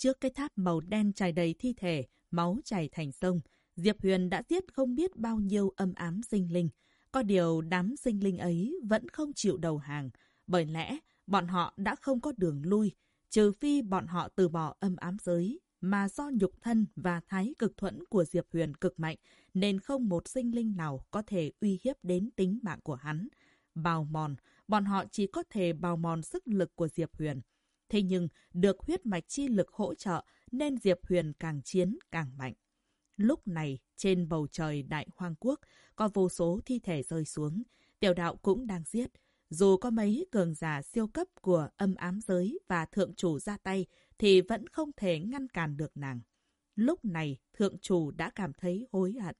Trước cái tháp màu đen trải đầy thi thể, máu chảy thành sông, Diệp Huyền đã giết không biết bao nhiêu âm ám sinh linh. Có điều đám sinh linh ấy vẫn không chịu đầu hàng, bởi lẽ bọn họ đã không có đường lui, trừ phi bọn họ từ bỏ âm ám giới, mà do nhục thân và thái cực thuẫn của Diệp Huyền cực mạnh, nên không một sinh linh nào có thể uy hiếp đến tính mạng của hắn. Bào mòn, bọn họ chỉ có thể bào mòn sức lực của Diệp Huyền. Thế nhưng, được huyết mạch chi lực hỗ trợ, nên Diệp Huyền càng chiến càng mạnh. Lúc này, trên bầu trời Đại Hoang Quốc, có vô số thi thể rơi xuống. Tiểu đạo cũng đang giết. Dù có mấy cường giả siêu cấp của âm ám giới và thượng chủ ra tay, thì vẫn không thể ngăn cản được nàng. Lúc này, thượng chủ đã cảm thấy hối hận.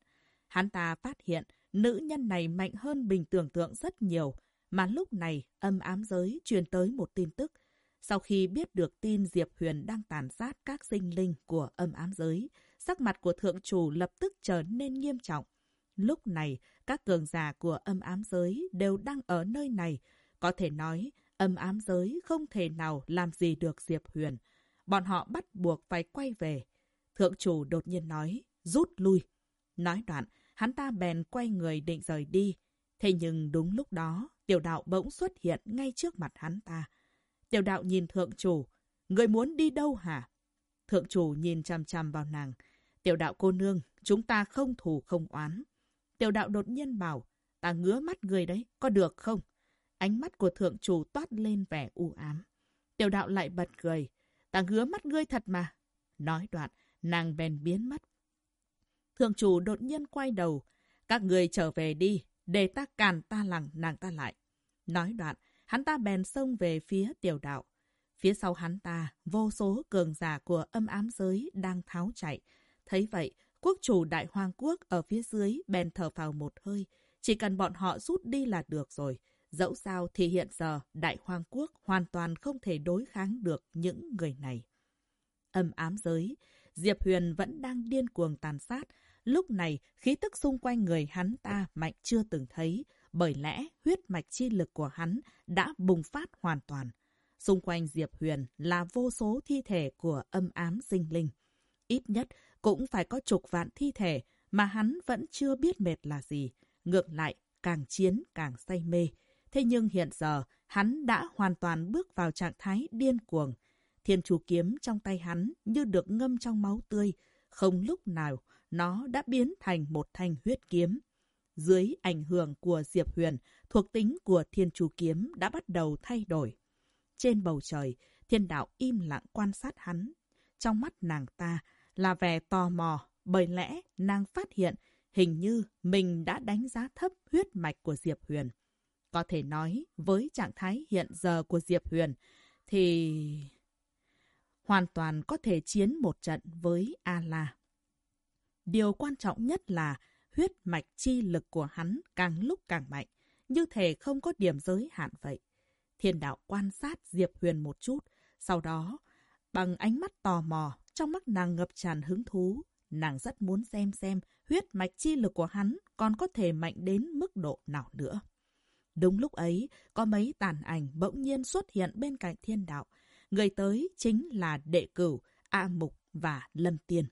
Hắn ta phát hiện nữ nhân này mạnh hơn bình tưởng tượng rất nhiều, mà lúc này âm ám giới truyền tới một tin tức. Sau khi biết được tin Diệp Huyền đang tàn sát các sinh linh của âm ám giới, sắc mặt của thượng chủ lập tức trở nên nghiêm trọng. Lúc này, các cường giả của âm ám giới đều đang ở nơi này. Có thể nói, âm ám giới không thể nào làm gì được Diệp Huyền. Bọn họ bắt buộc phải quay về. Thượng chủ đột nhiên nói, rút lui. Nói đoạn, hắn ta bèn quay người định rời đi. Thế nhưng đúng lúc đó, tiểu đạo bỗng xuất hiện ngay trước mặt hắn ta. Tiểu đạo nhìn thượng chủ, người muốn đi đâu hả? Thượng chủ nhìn chăm chăm vào nàng. Tiểu đạo cô nương, chúng ta không thù không oán. Tiểu đạo đột nhiên bảo, ta ngứa mắt người đấy, có được không? Ánh mắt của thượng chủ toát lên vẻ u ám. Tiểu đạo lại bật cười, ta ngứa mắt ngươi thật mà. Nói đoạn, nàng bèn biến mất. Thượng chủ đột nhiên quay đầu, các người trở về đi, để ta càn ta lằng nàng ta lại. Nói đoạn, hắn ta bèn xông về phía tiểu đạo. Phía sau hắn ta, vô số cường giả của âm ám giới đang tháo chạy. Thấy vậy, quốc chủ đại hoàng quốc ở phía dưới bèn thở vào một hơi. Chỉ cần bọn họ rút đi là được rồi. Dẫu sao thì hiện giờ đại hoàng quốc hoàn toàn không thể đối kháng được những người này. Âm ám giới, Diệp Huyền vẫn đang điên cuồng tàn sát. Lúc này, khí tức xung quanh người hắn ta mạnh chưa từng thấy, bởi lẽ huyết mạch chi lực của hắn đã bùng phát hoàn toàn. Xung quanh Diệp Huyền là vô số thi thể của âm ám sinh linh. Ít nhất cũng phải có chục vạn thi thể mà hắn vẫn chưa biết mệt là gì. Ngược lại, càng chiến càng say mê. Thế nhưng hiện giờ, hắn đã hoàn toàn bước vào trạng thái điên cuồng. Thiên chủ kiếm trong tay hắn như được ngâm trong máu tươi. Không lúc nào, nó đã biến thành một thanh huyết kiếm. Dưới ảnh hưởng của Diệp Huyền, thuộc tính của thiên chủ kiếm đã bắt đầu thay đổi. Trên bầu trời, thiên đạo im lặng quan sát hắn. Trong mắt nàng ta là vẻ tò mò, bởi lẽ nàng phát hiện hình như mình đã đánh giá thấp huyết mạch của Diệp Huyền. Có thể nói, với trạng thái hiện giờ của Diệp Huyền, thì hoàn toàn có thể chiến một trận với A-La. Điều quan trọng nhất là huyết mạch chi lực của hắn càng lúc càng mạnh, như thể không có điểm giới hạn vậy. Thiên đạo quan sát Diệp Huyền một chút, sau đó, bằng ánh mắt tò mò, trong mắt nàng ngập tràn hứng thú, nàng rất muốn xem xem huyết mạch chi lực của hắn còn có thể mạnh đến mức độ nào nữa. Đúng lúc ấy, có mấy tàn ảnh bỗng nhiên xuất hiện bên cạnh thiên đạo. Người tới chính là đệ cửu, A Mục và Lâm Tiên.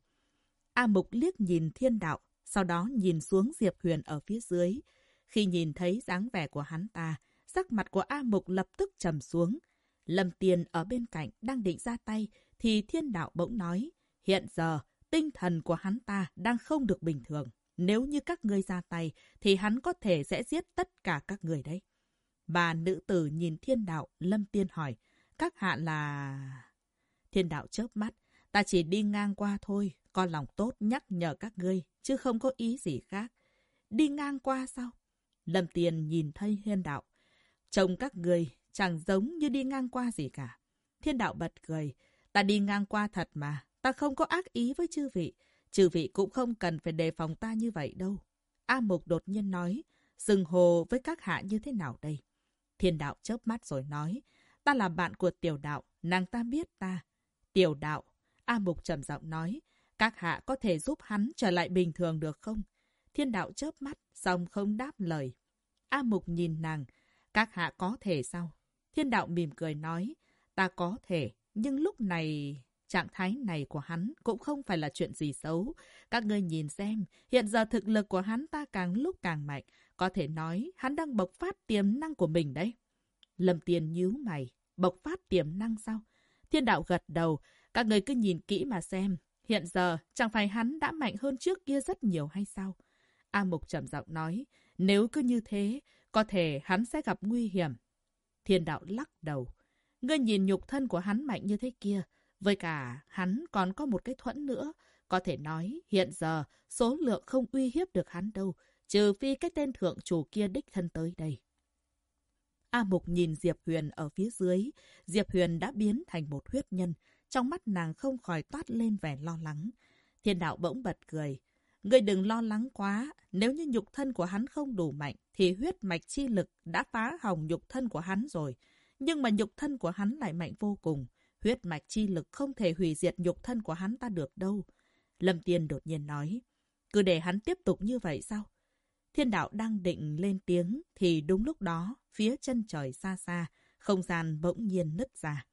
A Mục liếc nhìn thiên đạo, sau đó nhìn xuống Diệp Huyền ở phía dưới. Khi nhìn thấy dáng vẻ của hắn ta, sắc mặt của A Mục lập tức trầm xuống. Lâm Tiên ở bên cạnh đang định ra tay, thì thiên đạo bỗng nói, hiện giờ tinh thần của hắn ta đang không được bình thường. Nếu như các ngươi ra tay, thì hắn có thể sẽ giết tất cả các người đấy. Bà nữ tử nhìn thiên đạo, Lâm Tiên hỏi, các hạ là... Thiên đạo chớp mắt, ta chỉ đi ngang qua thôi, con lòng tốt nhắc nhở các ngươi, chứ không có ý gì khác. Đi ngang qua sao? Lâm Tiền nhìn thấy thiên đạo. Chồng các người chẳng giống như đi ngang qua gì cả. Thiên đạo bật cười. Ta đi ngang qua thật mà. Ta không có ác ý với chư vị. Chư vị cũng không cần phải đề phòng ta như vậy đâu. A Mục đột nhiên nói. dừng hồ với các hạ như thế nào đây? Thiên đạo chớp mắt rồi nói. Ta là bạn của tiểu đạo. Nàng ta biết ta. Tiểu đạo. A Mục trầm giọng nói. Các hạ có thể giúp hắn trở lại bình thường được không? Thiên đạo chớp mắt, xong không đáp lời. A Mục nhìn nàng. Các hạ có thể sao? Thiên đạo mỉm cười nói. Ta có thể, nhưng lúc này... Trạng thái này của hắn cũng không phải là chuyện gì xấu. Các ngươi nhìn xem, hiện giờ thực lực của hắn ta càng lúc càng mạnh. Có thể nói, hắn đang bộc phát tiềm năng của mình đấy. Lâm tiền nhíu mày, bộc phát tiềm năng sao? Thiên đạo gật đầu, các người cứ nhìn kỹ mà xem. Hiện giờ, chẳng phải hắn đã mạnh hơn trước kia rất nhiều hay sao? A Mục trầm giọng nói, nếu cứ như thế, có thể hắn sẽ gặp nguy hiểm. Thiên đạo lắc đầu. Ngươi nhìn nhục thân của hắn mạnh như thế kia. Với cả, hắn còn có một cái thuẫn nữa. Có thể nói, hiện giờ, số lượng không uy hiếp được hắn đâu. Trừ phi cái tên thượng chủ kia đích thân tới đây. A Mục nhìn Diệp Huyền ở phía dưới. Diệp Huyền đã biến thành một huyết nhân. Trong mắt nàng không khỏi toát lên vẻ lo lắng. Thiên đạo bỗng bật cười. Ngươi đừng lo lắng quá. Nếu như nhục thân của hắn không đủ mạnh, thì huyết mạch chi lực đã phá hỏng nhục thân của hắn rồi. Nhưng mà nhục thân của hắn lại mạnh vô cùng. Huyết mạch chi lực không thể hủy diệt nhục thân của hắn ta được đâu. Lâm Tiên đột nhiên nói. Cứ để hắn tiếp tục như vậy sao? Thiên đạo đang định lên tiếng, thì đúng lúc đó, phía chân trời xa xa, không gian bỗng nhiên nứt ra.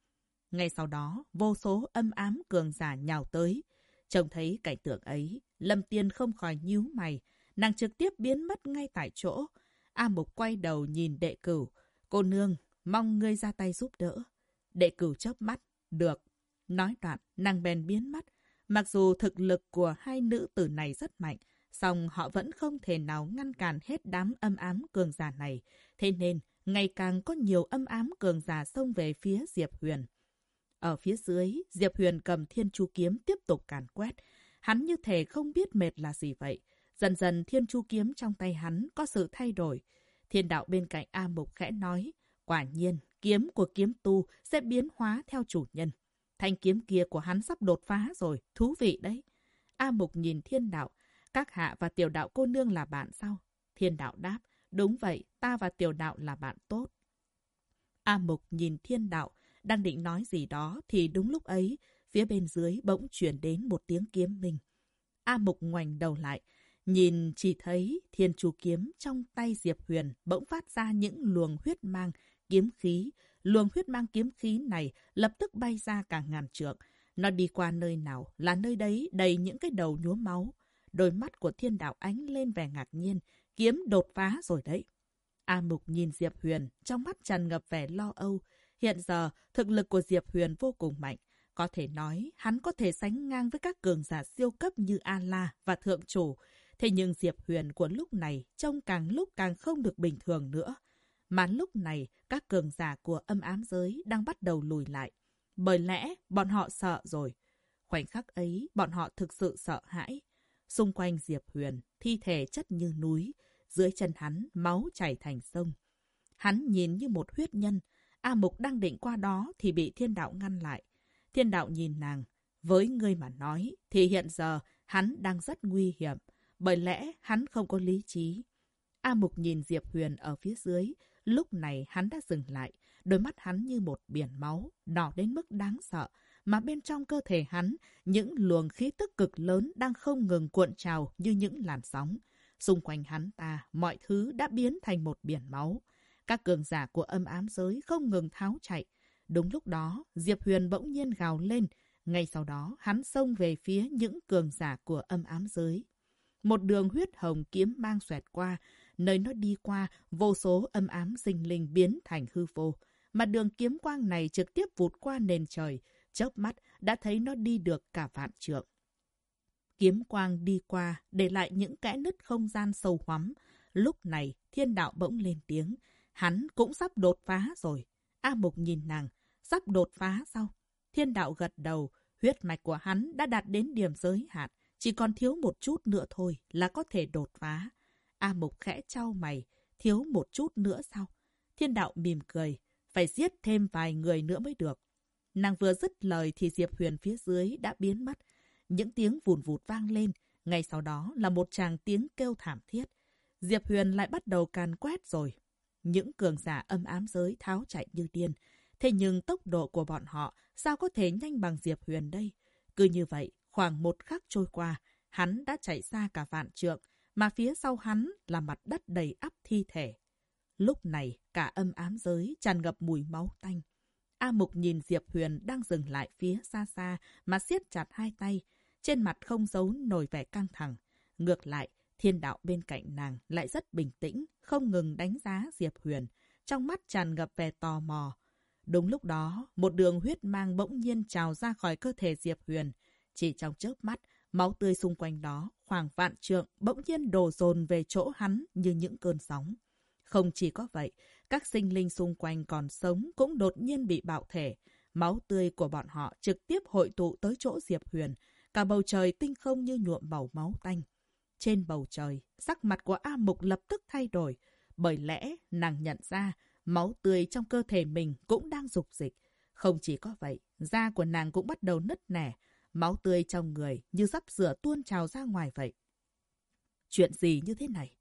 Ngay sau đó, vô số âm ám cường giả nhào tới. Trông thấy cảnh tượng ấy, Lâm Tiên không khỏi nhíu mày. Nàng trực tiếp biến mất ngay tại chỗ. A Mục quay đầu nhìn đệ cửu. Cô nương, mong ngươi ra tay giúp đỡ. Đệ cửu chớp mắt. Được. Nói đoạn, nàng bèn biến mất. Mặc dù thực lực của hai nữ tử này rất mạnh, song họ vẫn không thể nào ngăn cản hết đám âm ám cường giả này. Thế nên, ngày càng có nhiều âm ám cường giả xông về phía Diệp Huyền. Ở phía dưới, Diệp Huyền cầm thiên chu kiếm tiếp tục càn quét. Hắn như thể không biết mệt là gì vậy. Dần dần thiên chu kiếm trong tay hắn có sự thay đổi. Thiên đạo bên cạnh A Mục khẽ nói, quả nhiên, kiếm của kiếm tu sẽ biến hóa theo chủ nhân. Thanh kiếm kia của hắn sắp đột phá rồi, thú vị đấy. A Mục nhìn thiên đạo, các hạ và tiểu đạo cô nương là bạn sao? Thiên đạo đáp, đúng vậy, ta và tiểu đạo là bạn tốt. A Mục nhìn thiên đạo, đang định nói gì đó thì đúng lúc ấy, phía bên dưới bỗng chuyển đến một tiếng kiếm mình A Mục ngoảnh đầu lại, nhìn chỉ thấy thiên chú kiếm trong tay Diệp Huyền bỗng phát ra những luồng huyết mang, kiếm khí. Luồng huyết mang kiếm khí này lập tức bay ra cả ngàn trượng. Nó đi qua nơi nào là nơi đấy đầy những cái đầu nhuốm máu. Đôi mắt của thiên đạo ánh lên vẻ ngạc nhiên, kiếm đột phá rồi đấy. A Mục nhìn Diệp Huyền, trong mắt tràn ngập vẻ lo âu. Hiện giờ, thực lực của Diệp Huyền vô cùng mạnh. Có thể nói, hắn có thể sánh ngang với các cường giả siêu cấp như A-La và Thượng Chủ. Thế nhưng Diệp Huyền của lúc này trông càng lúc càng không được bình thường nữa. Mà lúc này, các cường giả của âm ám giới đang bắt đầu lùi lại. Bởi lẽ, bọn họ sợ rồi. Khoảnh khắc ấy, bọn họ thực sự sợ hãi. Xung quanh Diệp Huyền, thi thể chất như núi. Dưới chân hắn, máu chảy thành sông. Hắn nhìn như một huyết nhân. A Mục đang định qua đó thì bị thiên đạo ngăn lại. Thiên đạo nhìn nàng. Với ngươi mà nói, thì hiện giờ hắn đang rất nguy hiểm. Bởi lẽ hắn không có lý trí. A Mục nhìn Diệp Huyền ở phía dưới. Lúc này hắn đã dừng lại. Đôi mắt hắn như một biển máu, đỏ đến mức đáng sợ. Mà bên trong cơ thể hắn, những luồng khí tức cực lớn đang không ngừng cuộn trào như những làn sóng. Xung quanh hắn ta, mọi thứ đã biến thành một biển máu. Các cường giả của âm ám giới không ngừng tháo chạy. Đúng lúc đó, Diệp Huyền bỗng nhiên gào lên. Ngay sau đó, hắn xông về phía những cường giả của âm ám giới. Một đường huyết hồng kiếm mang xoẹt qua, nơi nó đi qua, vô số âm ám sinh linh biến thành hư vô. Mà đường kiếm quang này trực tiếp vụt qua nền trời, chớp mắt đã thấy nó đi được cả vạn trượng. Kiếm quang đi qua, để lại những kẽ nứt không gian sâu hoắm. Lúc này, thiên đạo bỗng lên tiếng. Hắn cũng sắp đột phá rồi. A Mục nhìn nàng, sắp đột phá sao? Thiên đạo gật đầu, huyết mạch của hắn đã đạt đến điểm giới hạn. Chỉ còn thiếu một chút nữa thôi là có thể đột phá. A Mục khẽ trao mày, thiếu một chút nữa sao? Thiên đạo mỉm cười. phải giết thêm vài người nữa mới được. Nàng vừa dứt lời thì Diệp Huyền phía dưới đã biến mất. Những tiếng vùn vụt vang lên, ngay sau đó là một tràng tiếng kêu thảm thiết. Diệp Huyền lại bắt đầu càn quét rồi. Những cường giả âm ám giới tháo chạy như điên. Thế nhưng tốc độ của bọn họ sao có thể nhanh bằng Diệp Huyền đây? Cứ như vậy, khoảng một khắc trôi qua, hắn đã chạy xa cả vạn trượng, mà phía sau hắn là mặt đất đầy ắp thi thể. Lúc này, cả âm ám giới tràn ngập mùi máu tanh. A Mục nhìn Diệp Huyền đang dừng lại phía xa xa mà siết chặt hai tay, trên mặt không giấu nổi vẻ căng thẳng. Ngược lại, thiên đạo bên cạnh nàng lại rất bình tĩnh, không ngừng đánh giá Diệp Huyền, trong mắt tràn ngập vẻ tò mò. Đúng lúc đó, một đường huyết mang bỗng nhiên trào ra khỏi cơ thể Diệp Huyền. Chỉ trong chớp mắt, máu tươi xung quanh đó, khoảng vạn trượng, bỗng nhiên đổ dồn về chỗ hắn như những cơn sóng. Không chỉ có vậy, các sinh linh xung quanh còn sống cũng đột nhiên bị bạo thể. Máu tươi của bọn họ trực tiếp hội tụ tới chỗ Diệp Huyền. Cả bầu trời tinh không như nhuộm màu máu tanh. Trên bầu trời, sắc mặt của A Mục lập tức thay đổi. Bởi lẽ, nàng nhận ra, máu tươi trong cơ thể mình cũng đang dục dịch. Không chỉ có vậy, da của nàng cũng bắt đầu nứt nẻ. Máu tươi trong người như sắp rửa tuôn trào ra ngoài vậy. Chuyện gì như thế này?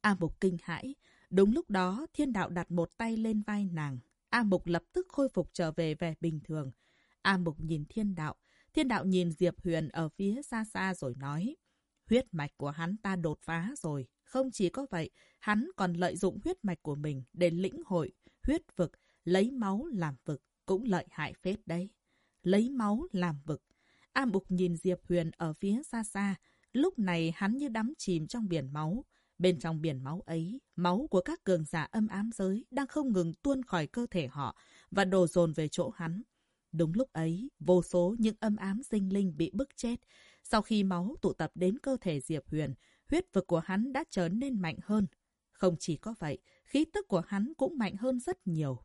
A Mục kinh hãi, Đúng lúc đó, thiên đạo đặt một tay lên vai nàng. A Mục lập tức khôi phục trở về về bình thường. A Mục nhìn thiên đạo. Thiên đạo nhìn Diệp Huyền ở phía xa xa rồi nói. Huyết mạch của hắn ta đột phá rồi. Không chỉ có vậy, hắn còn lợi dụng huyết mạch của mình để lĩnh hội, huyết vực, lấy máu làm vực, cũng lợi hại phết đấy. Lấy máu làm vực. A Mục nhìn Diệp Huyền ở phía xa xa. Lúc này hắn như đắm chìm trong biển máu. Bên trong biển máu ấy, máu của các cường giả âm ám giới đang không ngừng tuôn khỏi cơ thể họ và đổ dồn về chỗ hắn. Đúng lúc ấy, vô số những âm ám sinh linh bị bức chết. Sau khi máu tụ tập đến cơ thể Diệp Huyền, huyết vực của hắn đã trở nên mạnh hơn. Không chỉ có vậy, khí tức của hắn cũng mạnh hơn rất nhiều.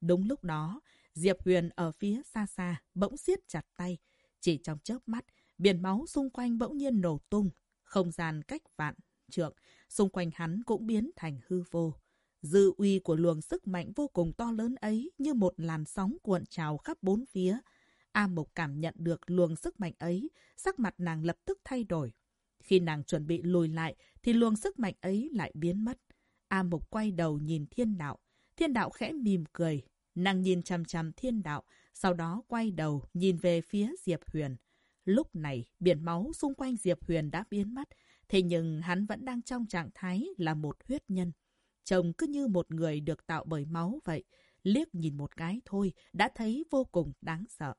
Đúng lúc đó, Diệp Huyền ở phía xa xa bỗng siết chặt tay. Chỉ trong chớp mắt, biển máu xung quanh bỗng nhiên nổ tung. Không gian cách vạn trượng, xung quanh hắn cũng biến thành hư vô. Dư uy của luồng sức mạnh vô cùng to lớn ấy như một làn sóng cuộn trào khắp bốn phía. A Mộc cảm nhận được luồng sức mạnh ấy, sắc mặt nàng lập tức thay đổi. Khi nàng chuẩn bị lùi lại, thì luồng sức mạnh ấy lại biến mất. A Mộc quay đầu nhìn thiên đạo. Thiên đạo khẽ mỉm cười. Nàng nhìn chằm chằm thiên đạo, sau đó quay đầu nhìn về phía Diệp Huyền. Lúc này, biển máu xung quanh Diệp Huyền đã biến mất, Thế nhưng hắn vẫn đang trong trạng thái là một huyết nhân. Trông cứ như một người được tạo bởi máu vậy. Liếc nhìn một cái thôi, đã thấy vô cùng đáng sợ.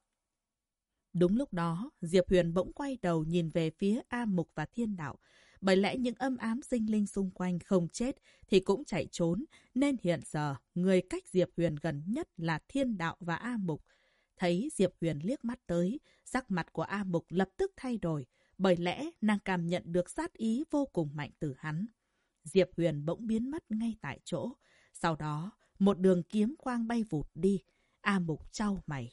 Đúng lúc đó, Diệp Huyền bỗng quay đầu nhìn về phía A Mục và Thiên Đạo. Bởi lẽ những âm ám sinh linh xung quanh không chết thì cũng chạy trốn, nên hiện giờ người cách Diệp Huyền gần nhất là Thiên Đạo và A Mục. Thấy Diệp Huyền liếc mắt tới, sắc mặt của A Mục lập tức thay đổi bởi lẽ nàng cảm nhận được sát ý vô cùng mạnh từ hắn. Diệp Huyền bỗng biến mất ngay tại chỗ. Sau đó, một đường kiếm quang bay vụt đi. A Mục trao mày.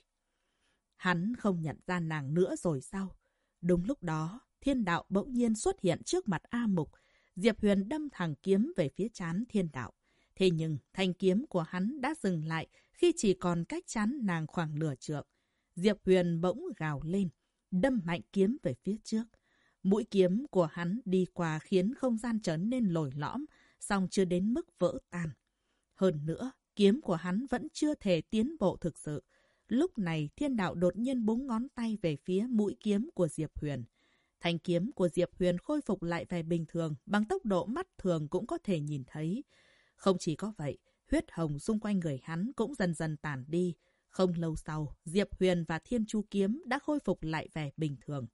Hắn không nhận ra nàng nữa rồi sao? Đúng lúc đó, thiên đạo bỗng nhiên xuất hiện trước mặt A Mục. Diệp Huyền đâm thẳng kiếm về phía chán thiên đạo. Thế nhưng, thanh kiếm của hắn đã dừng lại khi chỉ còn cách chán nàng khoảng nửa trượng. Diệp Huyền bỗng gào lên đâm mạnh kiếm về phía trước. Mũi kiếm của hắn đi qua khiến không gian trở nên lồi lõm, song chưa đến mức vỡ tan. Hơn nữa, kiếm của hắn vẫn chưa thể tiến bộ thực sự. Lúc này, thiên đạo đột nhiên búng ngón tay về phía mũi kiếm của Diệp Huyền. Thanh kiếm của Diệp Huyền khôi phục lại về bình thường, bằng tốc độ mắt thường cũng có thể nhìn thấy. Không chỉ có vậy, huyết hồng xung quanh người hắn cũng dần dần tàn đi. Không lâu sau, Diệp Huyền và Thiên Chu Kiếm đã khôi phục lại vẻ bình thường.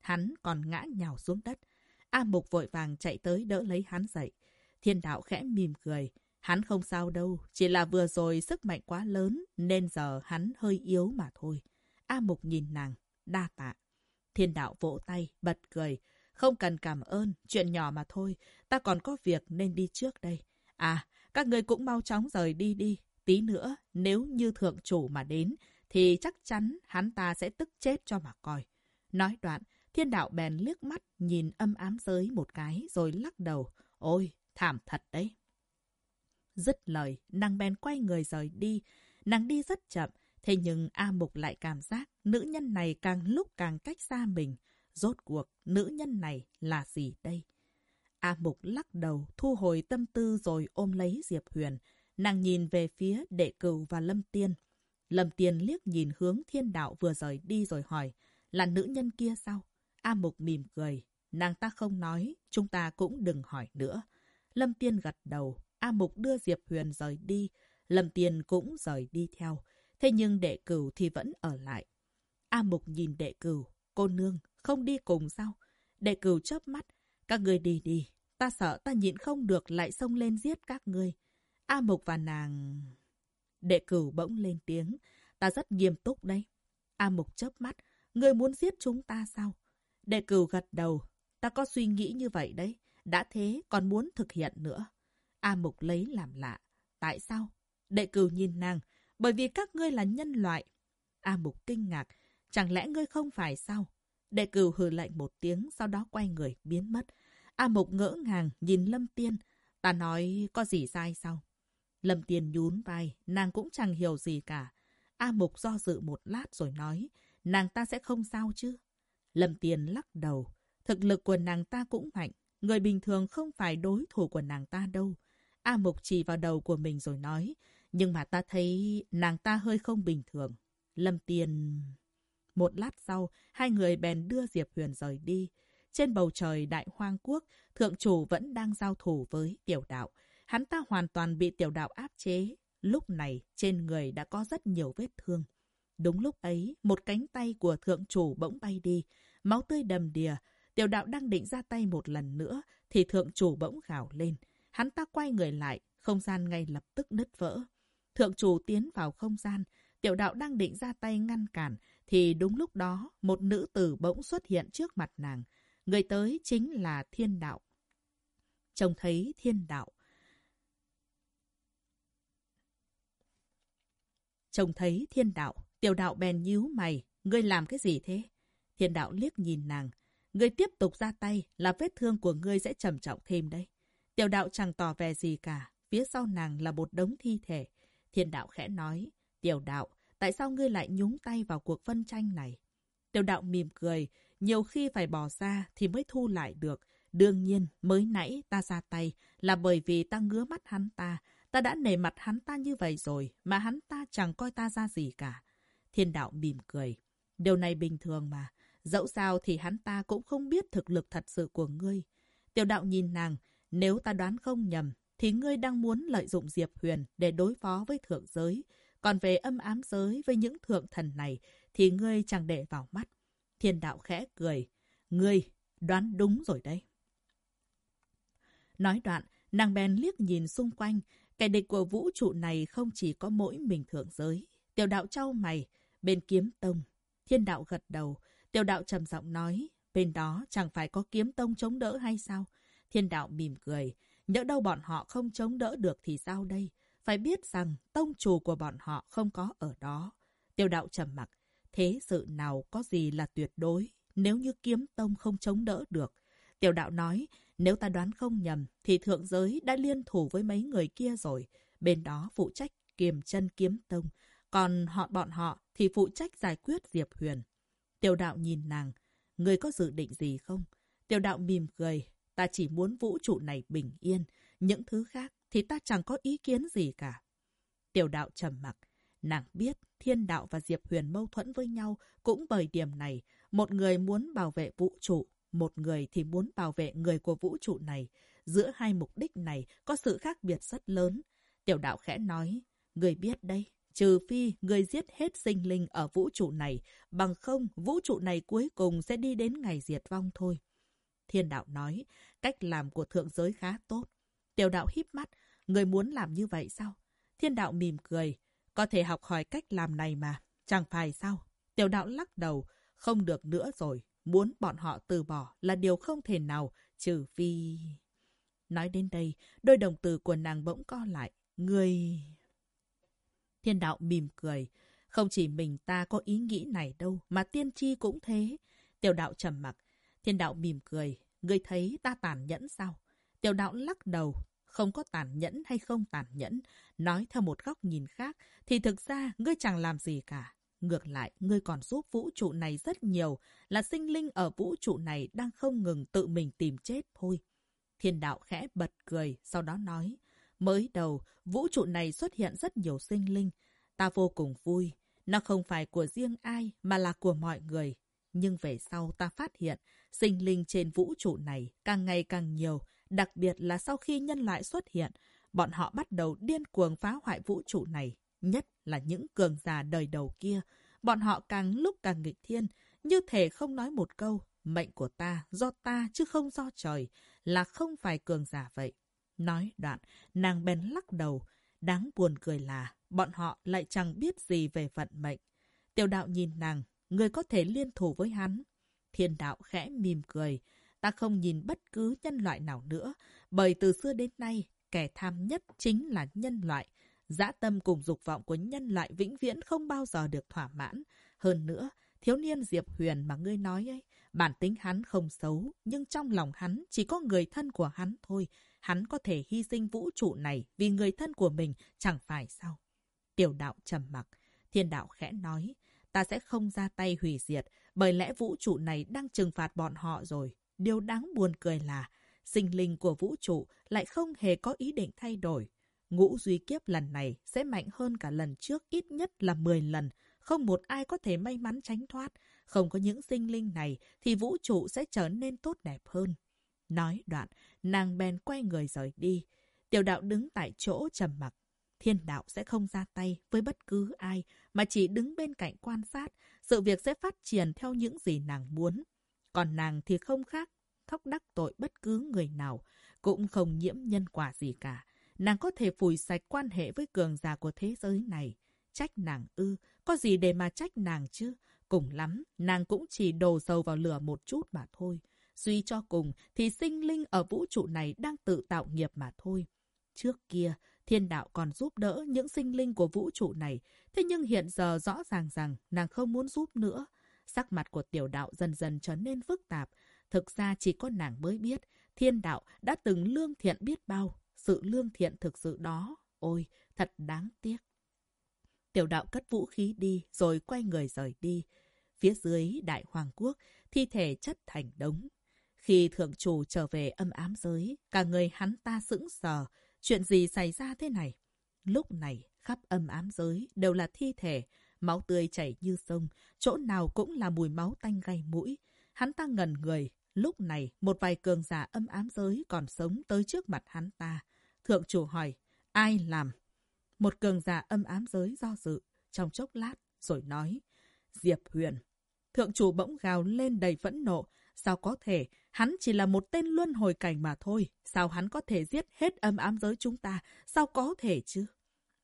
Hắn còn ngã nhào xuống đất. A Mục vội vàng chạy tới đỡ lấy hắn dậy. Thiên đạo khẽ mỉm cười. Hắn không sao đâu, chỉ là vừa rồi sức mạnh quá lớn nên giờ hắn hơi yếu mà thôi. A Mục nhìn nàng, đa tạ. Thiên đạo vỗ tay, bật cười. Không cần cảm ơn, chuyện nhỏ mà thôi. Ta còn có việc nên đi trước đây. À, các người cũng mau chóng rời đi đi. Tí nữa, nếu như thượng chủ mà đến, thì chắc chắn hắn ta sẽ tức chết cho mà coi. Nói đoạn, thiên đạo bèn liếc mắt nhìn âm ám giới một cái rồi lắc đầu. Ôi, thảm thật đấy. Dứt lời, nàng bèn quay người rời đi. Nàng đi rất chậm, thế nhưng A Mục lại cảm giác nữ nhân này càng lúc càng cách xa mình. Rốt cuộc, nữ nhân này là gì đây? A Mục lắc đầu, thu hồi tâm tư rồi ôm lấy Diệp Huyền. Nàng nhìn về phía đệ cửu và Lâm Tiên. Lâm Tiên liếc nhìn hướng thiên đạo vừa rời đi rồi hỏi, là nữ nhân kia sao? A Mục mỉm cười, nàng ta không nói, chúng ta cũng đừng hỏi nữa. Lâm Tiên gật đầu, A Mục đưa Diệp Huyền rời đi, Lâm Tiền cũng rời đi theo. Thế nhưng đệ cửu thì vẫn ở lại. A Mục nhìn đệ cửu, cô nương, không đi cùng sao? Đệ cửu chớp mắt, các người đi đi, ta sợ ta nhịn không được lại xông lên giết các ngươi. A Mục và nàng... Đệ cửu bỗng lên tiếng, ta rất nghiêm túc đây. A Mục chớp mắt, người muốn giết chúng ta sao? Đệ cửu gật đầu, ta có suy nghĩ như vậy đấy. Đã thế còn muốn thực hiện nữa. A Mục lấy làm lạ. Tại sao? Đệ cửu nhìn nàng. Bởi vì các ngươi là nhân loại. A Mục kinh ngạc. Chẳng lẽ ngươi không phải sao? Đệ cửu hừ lạnh một tiếng, sau đó quay người, biến mất. A Mục ngỡ ngàng, nhìn Lâm Tiên. Ta nói, có gì sai sao? Lâm Tiên nhún vai, nàng cũng chẳng hiểu gì cả. A Mục do dự một lát rồi nói, nàng ta sẽ không sao chứ? Lâm Tiên lắc đầu. Thực lực của nàng ta cũng mạnh. Người bình thường không phải đối thủ của nàng ta đâu. A Mục chỉ vào đầu của mình rồi nói. Nhưng mà ta thấy nàng ta hơi không bình thường. Lâm Tiên... Một lát sau, hai người bèn đưa Diệp Huyền rời đi. Trên bầu trời đại hoang quốc, thượng chủ vẫn đang giao thủ với tiểu đạo. Hắn ta hoàn toàn bị tiểu đạo áp chế. Lúc này, trên người đã có rất nhiều vết thương. Đúng lúc ấy, một cánh tay của thượng chủ bỗng bay đi. Máu tươi đầm đìa. Tiểu đạo đang định ra tay một lần nữa, thì thượng chủ bỗng gào lên. Hắn ta quay người lại, không gian ngay lập tức nứt vỡ. Thượng chủ tiến vào không gian, tiểu đạo đang định ra tay ngăn cản, thì đúng lúc đó, một nữ tử bỗng xuất hiện trước mặt nàng. Người tới chính là thiên đạo. Trông thấy thiên đạo. Trông thấy thiên đạo, tiểu đạo bèn nhíu mày. Ngươi làm cái gì thế? Thiên đạo liếc nhìn nàng. Ngươi tiếp tục ra tay là vết thương của ngươi sẽ trầm trọng thêm đấy. Tiểu đạo chẳng tỏ vẻ gì cả. Phía sau nàng là một đống thi thể. Thiên đạo khẽ nói. Tiểu đạo, tại sao ngươi lại nhúng tay vào cuộc phân tranh này? Tiểu đạo mỉm cười. Nhiều khi phải bỏ ra thì mới thu lại được. Đương nhiên, mới nãy ta ra tay là bởi vì ta ngứa mắt hắn ta. Ta đã nể mặt hắn ta như vậy rồi, mà hắn ta chẳng coi ta ra gì cả. Thiên đạo mỉm cười. Điều này bình thường mà. Dẫu sao thì hắn ta cũng không biết thực lực thật sự của ngươi. Tiểu đạo nhìn nàng, nếu ta đoán không nhầm, thì ngươi đang muốn lợi dụng Diệp Huyền để đối phó với thượng giới. Còn về âm ám giới với những thượng thần này, thì ngươi chẳng để vào mắt. Thiên đạo khẽ cười. Ngươi, đoán đúng rồi đấy. Nói đoạn, nàng bèn liếc nhìn xung quanh. Kẻ địch của vũ trụ này không chỉ có mỗi mình thượng giới. Tiểu đạo trao mày, bên kiếm tông. Thiên đạo gật đầu. Tiểu đạo trầm giọng nói, bên đó chẳng phải có kiếm tông chống đỡ hay sao? Thiên đạo mỉm cười. Nhỡ đâu bọn họ không chống đỡ được thì sao đây? Phải biết rằng tông chủ của bọn họ không có ở đó. Tiêu đạo trầm mặc. Thế sự nào có gì là tuyệt đối nếu như kiếm tông không chống đỡ được? Tiểu đạo nói, nếu ta đoán không nhầm, thì thượng giới đã liên thủ với mấy người kia rồi. Bên đó phụ trách kiềm chân kiếm tông. Còn họ bọn họ thì phụ trách giải quyết Diệp Huyền. Tiểu đạo nhìn nàng. Người có dự định gì không? Tiểu đạo mỉm cười. Ta chỉ muốn vũ trụ này bình yên. Những thứ khác thì ta chẳng có ý kiến gì cả. Tiểu đạo trầm mặc. Nàng biết thiên đạo và Diệp Huyền mâu thuẫn với nhau cũng bởi điểm này. Một người muốn bảo vệ vũ trụ, một người thì muốn bảo vệ người của vũ trụ này. Giữa hai mục đích này có sự khác biệt rất lớn. Tiểu đạo khẽ nói, người biết đây, trừ phi người giết hết sinh linh ở vũ trụ này, bằng không vũ trụ này cuối cùng sẽ đi đến ngày diệt vong thôi. Thiên đạo nói, cách làm của thượng giới khá tốt. Tiểu đạo híp mắt, người muốn làm như vậy sao? Thiên đạo mỉm cười, có thể học hỏi cách làm này mà, chẳng phải sao? Tiểu đạo lắc đầu, không được nữa rồi, muốn bọn họ từ bỏ là điều không thể nào, trừ phi... Nói đến đây, đôi đồng từ của nàng bỗng co lại, người... Thiên đạo mỉm cười, không chỉ mình ta có ý nghĩ này đâu, mà tiên tri cũng thế. Tiểu đạo trầm mặc, thiên đạo mỉm cười, ngươi thấy ta tàn nhẫn sao? Tiểu đạo lắc đầu, không có tàn nhẫn hay không tàn nhẫn. Nói theo một góc nhìn khác, thì thực ra ngươi chẳng làm gì cả. Ngược lại, ngươi còn giúp vũ trụ này rất nhiều, là sinh linh ở vũ trụ này đang không ngừng tự mình tìm chết thôi. Thiên đạo khẽ bật cười, sau đó nói, mới đầu, vũ trụ này xuất hiện rất nhiều sinh linh. Ta vô cùng vui. Nó không phải của riêng ai, mà là của mọi người. Nhưng về sau ta phát hiện, sinh linh trên vũ trụ này càng ngày càng nhiều, đặc biệt là sau khi nhân loại xuất hiện, bọn họ bắt đầu điên cuồng phá hoại vũ trụ này, nhất là những cường giả đời đầu kia. Bọn họ càng lúc càng nghịch thiên, như thể không nói một câu, mệnh của ta do ta chứ không do trời, là không phải cường giả vậy. Nói đoạn, nàng bèn lắc đầu, đáng buồn cười là bọn họ lại chẳng biết gì về vận mệnh. Tiểu đạo nhìn nàng, người có thể liên thủ với hắn. Thiên đạo khẽ mỉm cười, ta không nhìn bất cứ nhân loại nào nữa, bởi từ xưa đến nay, kẻ tham nhất chính là nhân loại. Dã tâm cùng dục vọng của nhân loại vĩnh viễn không bao giờ được thỏa mãn. Hơn nữa, thiếu niên Diệp Huyền mà ngươi nói ấy, bản tính hắn không xấu, nhưng trong lòng hắn chỉ có người thân của hắn thôi. Hắn có thể hy sinh vũ trụ này vì người thân của mình, chẳng phải sao? Tiểu đạo trầm mặc, thiên đạo khẽ nói, ta sẽ không ra tay hủy diệt, bởi lẽ vũ trụ này đang trừng phạt bọn họ rồi. Điều đáng buồn cười là, sinh linh của vũ trụ lại không hề có ý định thay đổi. Ngũ duy kiếp lần này sẽ mạnh hơn cả lần trước ít nhất là 10 lần. Không một ai có thể may mắn tránh thoát. Không có những sinh linh này thì vũ trụ sẽ trở nên tốt đẹp hơn. Nói đoạn, nàng bèn quay người rời đi. Tiểu đạo đứng tại chỗ trầm mặc. Thiên đạo sẽ không ra tay với bất cứ ai, mà chỉ đứng bên cạnh quan sát. Sự việc sẽ phát triển theo những gì nàng muốn. Còn nàng thì không khác, thóc đắc tội bất cứ người nào, cũng không nhiễm nhân quả gì cả. Nàng có thể phủi sạch quan hệ với cường giả của thế giới này. Trách nàng ư, có gì để mà trách nàng chứ? Cùng lắm, nàng cũng chỉ đổ dầu vào lửa một chút mà thôi. Suy cho cùng thì sinh linh ở vũ trụ này đang tự tạo nghiệp mà thôi. Trước kia, thiên đạo còn giúp đỡ những sinh linh của vũ trụ này. Thế nhưng hiện giờ rõ ràng rằng nàng không muốn giúp nữa. Sắc mặt của tiểu đạo dần dần trở nên phức tạp. Thực ra chỉ có nàng mới biết, thiên đạo đã từng lương thiện biết bao. Sự lương thiện thực sự đó, ôi, thật đáng tiếc. Tiểu đạo cất vũ khí đi, rồi quay người rời đi. Phía dưới đại hoàng quốc, thi thể chất thành đống. Khi thượng chủ trở về âm ám giới, cả người hắn ta sững sờ. Chuyện gì xảy ra thế này? Lúc này, khắp âm ám giới đều là thi thể, máu tươi chảy như sông, chỗ nào cũng là mùi máu tanh gây mũi. Hắn ta ngần người, lúc này một vài cường giả âm ám giới còn sống tới trước mặt hắn ta. Thượng chủ hỏi, ai làm? Một cường giả âm ám giới do dự, trong chốc lát, rồi nói, Diệp Huyền. Thượng chủ bỗng gào lên đầy phẫn nộ, sao có thể, hắn chỉ là một tên luân hồi cảnh mà thôi, sao hắn có thể giết hết âm ám giới chúng ta, sao có thể chứ?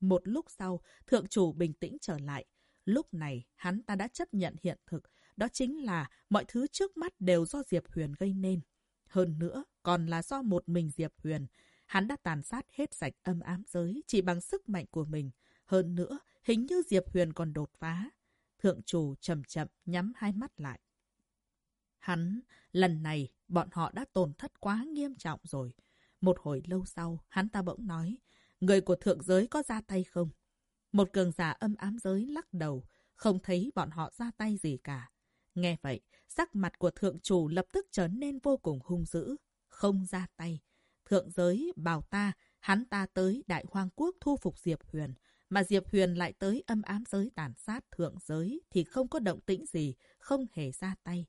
Một lúc sau, thượng chủ bình tĩnh trở lại. Lúc này, hắn ta đã chấp nhận hiện thực, đó chính là mọi thứ trước mắt đều do Diệp Huyền gây nên. Hơn nữa, còn là do một mình Diệp Huyền. Hắn đã tàn sát hết sạch âm ám giới chỉ bằng sức mạnh của mình. Hơn nữa, hình như Diệp Huyền còn đột phá. Thượng chủ chậm chậm nhắm hai mắt lại. Hắn, lần này, bọn họ đã tổn thất quá nghiêm trọng rồi. Một hồi lâu sau, hắn ta bỗng nói, người của thượng giới có ra tay không? Một cường giả âm ám giới lắc đầu, không thấy bọn họ ra tay gì cả. Nghe vậy, sắc mặt của thượng chủ lập tức trở nên vô cùng hung dữ. Không ra tay. Thượng giới bảo ta, hắn ta tới Đại Hoang Quốc thu phục Diệp Huyền. Mà Diệp Huyền lại tới âm ám giới tàn sát thượng giới thì không có động tĩnh gì, không hề ra tay.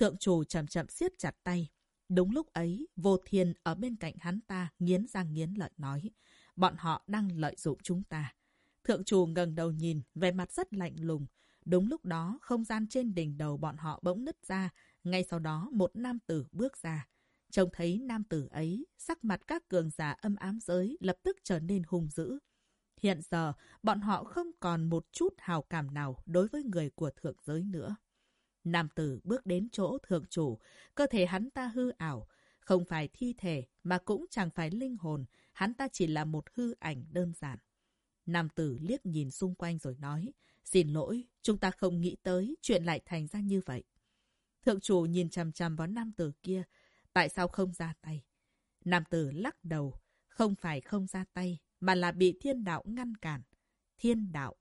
Thượng chủ chậm chậm siết chặt tay. Đúng lúc ấy, vô thiên ở bên cạnh hắn ta nghiến răng nghiến lợi nói. Bọn họ đang lợi dụng chúng ta. Thượng chủ ngẩng đầu nhìn, vẻ mặt rất lạnh lùng. Đúng lúc đó, không gian trên đỉnh đầu bọn họ bỗng nứt ra. Ngay sau đó, một nam tử bước ra. Trông thấy nam tử ấy, sắc mặt các cường giả âm ám giới lập tức trở nên hung dữ. Hiện giờ, bọn họ không còn một chút hào cảm nào đối với người của thượng giới nữa. Nam tử bước đến chỗ thượng chủ, cơ thể hắn ta hư ảo, không phải thi thể mà cũng chẳng phải linh hồn, hắn ta chỉ là một hư ảnh đơn giản. Nam tử liếc nhìn xung quanh rồi nói, xin lỗi, chúng ta không nghĩ tới chuyện lại thành ra như vậy. Thượng chủ nhìn chằm chằm vào nam tử kia, tại sao không ra tay? Nam tử lắc đầu, Không phải không ra tay, mà là bị thiên đạo ngăn cản. Thiên đạo.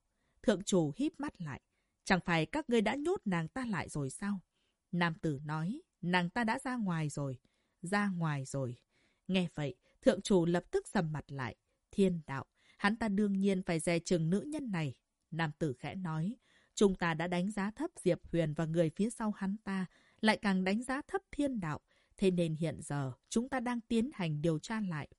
Thượng chủ híp mắt lại. Chẳng phải các ngươi đã nhốt nàng ta lại rồi sao? Nam tử nói, nàng ta đã ra ngoài rồi. Ra ngoài rồi. Nghe vậy, thượng chủ lập tức sầm mặt lại. Thiên đạo, hắn ta đương nhiên phải dè chừng nữ nhân này. Nam tử khẽ nói, chúng ta đã đánh giá thấp Diệp Huyền và người phía sau hắn ta, lại càng đánh giá thấp thiên đạo. Thế nên hiện giờ, chúng ta đang tiến hành điều tra lại.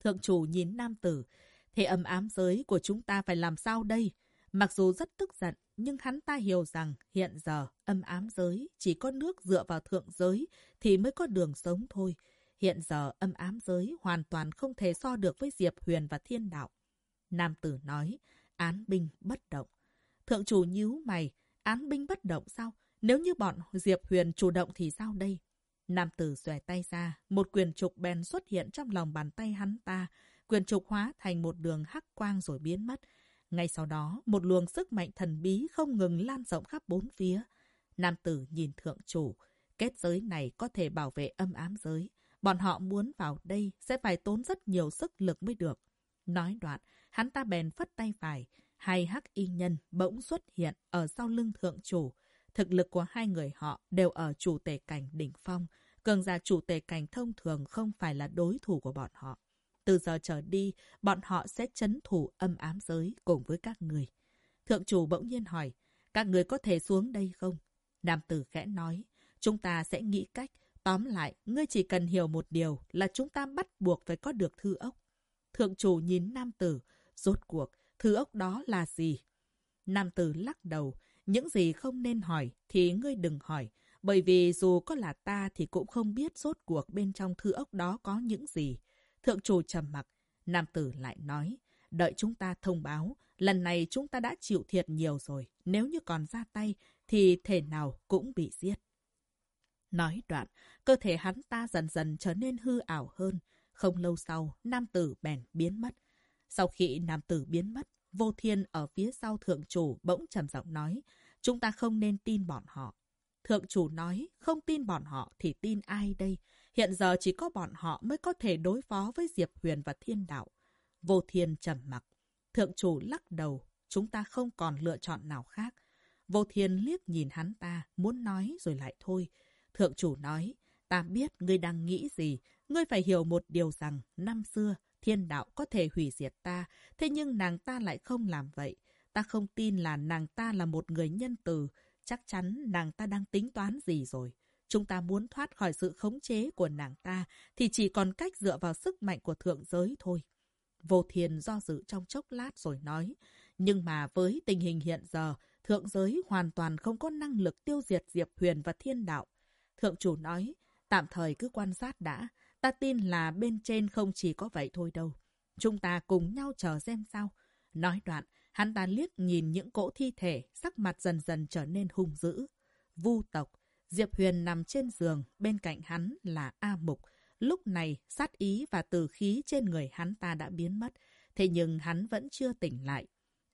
Thượng chủ nhìn nam tử, thế âm ám giới của chúng ta phải làm sao đây? Mặc dù rất tức giận, nhưng hắn ta hiểu rằng hiện giờ âm ám giới chỉ có nước dựa vào thượng giới thì mới có đường sống thôi. Hiện giờ âm ám giới hoàn toàn không thể so được với Diệp Huyền và Thiên Đạo. Nam tử nói, án binh bất động. Thượng chủ nhíu mày, án binh bất động sao? Nếu như bọn Diệp Huyền chủ động thì sao đây? Nam tử xòe tay ra, một quyền trục bèn xuất hiện trong lòng bàn tay hắn ta. Quyền trục hóa thành một đường hắc quang rồi biến mất. Ngay sau đó, một luồng sức mạnh thần bí không ngừng lan rộng khắp bốn phía. Nam tử nhìn thượng chủ. Kết giới này có thể bảo vệ âm ám giới. Bọn họ muốn vào đây sẽ phải tốn rất nhiều sức lực mới được. Nói đoạn, hắn ta bèn phất tay phải. Hai hắc y nhân bỗng xuất hiện ở sau lưng thượng chủ. Thực lực của hai người họ đều ở chủ tể cảnh đỉnh phong. Cường giả chủ tể cảnh thông thường không phải là đối thủ của bọn họ. Từ giờ trở đi, bọn họ sẽ chấn thủ âm ám giới cùng với các người. Thượng chủ bỗng nhiên hỏi, các người có thể xuống đây không? Nam tử khẽ nói, chúng ta sẽ nghĩ cách. Tóm lại, ngươi chỉ cần hiểu một điều là chúng ta bắt buộc phải có được thư ốc. Thượng chủ nhìn nam tử, rốt cuộc, thư ốc đó là gì? Nam tử lắc đầu, những gì không nên hỏi thì ngươi đừng hỏi, bởi vì dù có là ta thì cũng không biết rốt cuộc bên trong thư ốc đó có những gì. Thượng chủ trầm mặc, nam tử lại nói, đợi chúng ta thông báo, lần này chúng ta đã chịu thiệt nhiều rồi, nếu như còn ra tay thì thể nào cũng bị giết. Nói đoạn, cơ thể hắn ta dần dần trở nên hư ảo hơn. Không lâu sau, nam tử bèn biến mất. Sau khi nam tử biến mất, vô thiên ở phía sau thượng chủ bỗng trầm giọng nói, chúng ta không nên tin bọn họ. Thượng chủ nói, không tin bọn họ thì tin ai đây? Hiện giờ chỉ có bọn họ mới có thể đối phó với Diệp Huyền và Thiên Đạo. Vô Thiên trầm mặc. Thượng chủ lắc đầu, chúng ta không còn lựa chọn nào khác. Vô Thiên liếc nhìn hắn ta, muốn nói rồi lại thôi. Thượng chủ nói, ta biết ngươi đang nghĩ gì. Ngươi phải hiểu một điều rằng, năm xưa, thiên đạo có thể hủy diệt ta, thế nhưng nàng ta lại không làm vậy. Ta không tin là nàng ta là một người nhân từ, chắc chắn nàng ta đang tính toán gì rồi. Chúng ta muốn thoát khỏi sự khống chế của nàng ta thì chỉ còn cách dựa vào sức mạnh của thượng giới thôi. Vô thiền do dự trong chốc lát rồi nói, nhưng mà với tình hình hiện giờ, thượng giới hoàn toàn không có năng lực tiêu diệt Diệp Huyền và thiên đạo. Thượng chủ nói, tạm thời cứ quan sát đã, ta tin là bên trên không chỉ có vậy thôi đâu. Chúng ta cùng nhau chờ xem sao. Nói đoạn, hắn ta liếc nhìn những cỗ thi thể, sắc mặt dần dần trở nên hung dữ. Vu tộc, Diệp Huyền nằm trên giường, bên cạnh hắn là A Mục. Lúc này, sát ý và từ khí trên người hắn ta đã biến mất, thế nhưng hắn vẫn chưa tỉnh lại.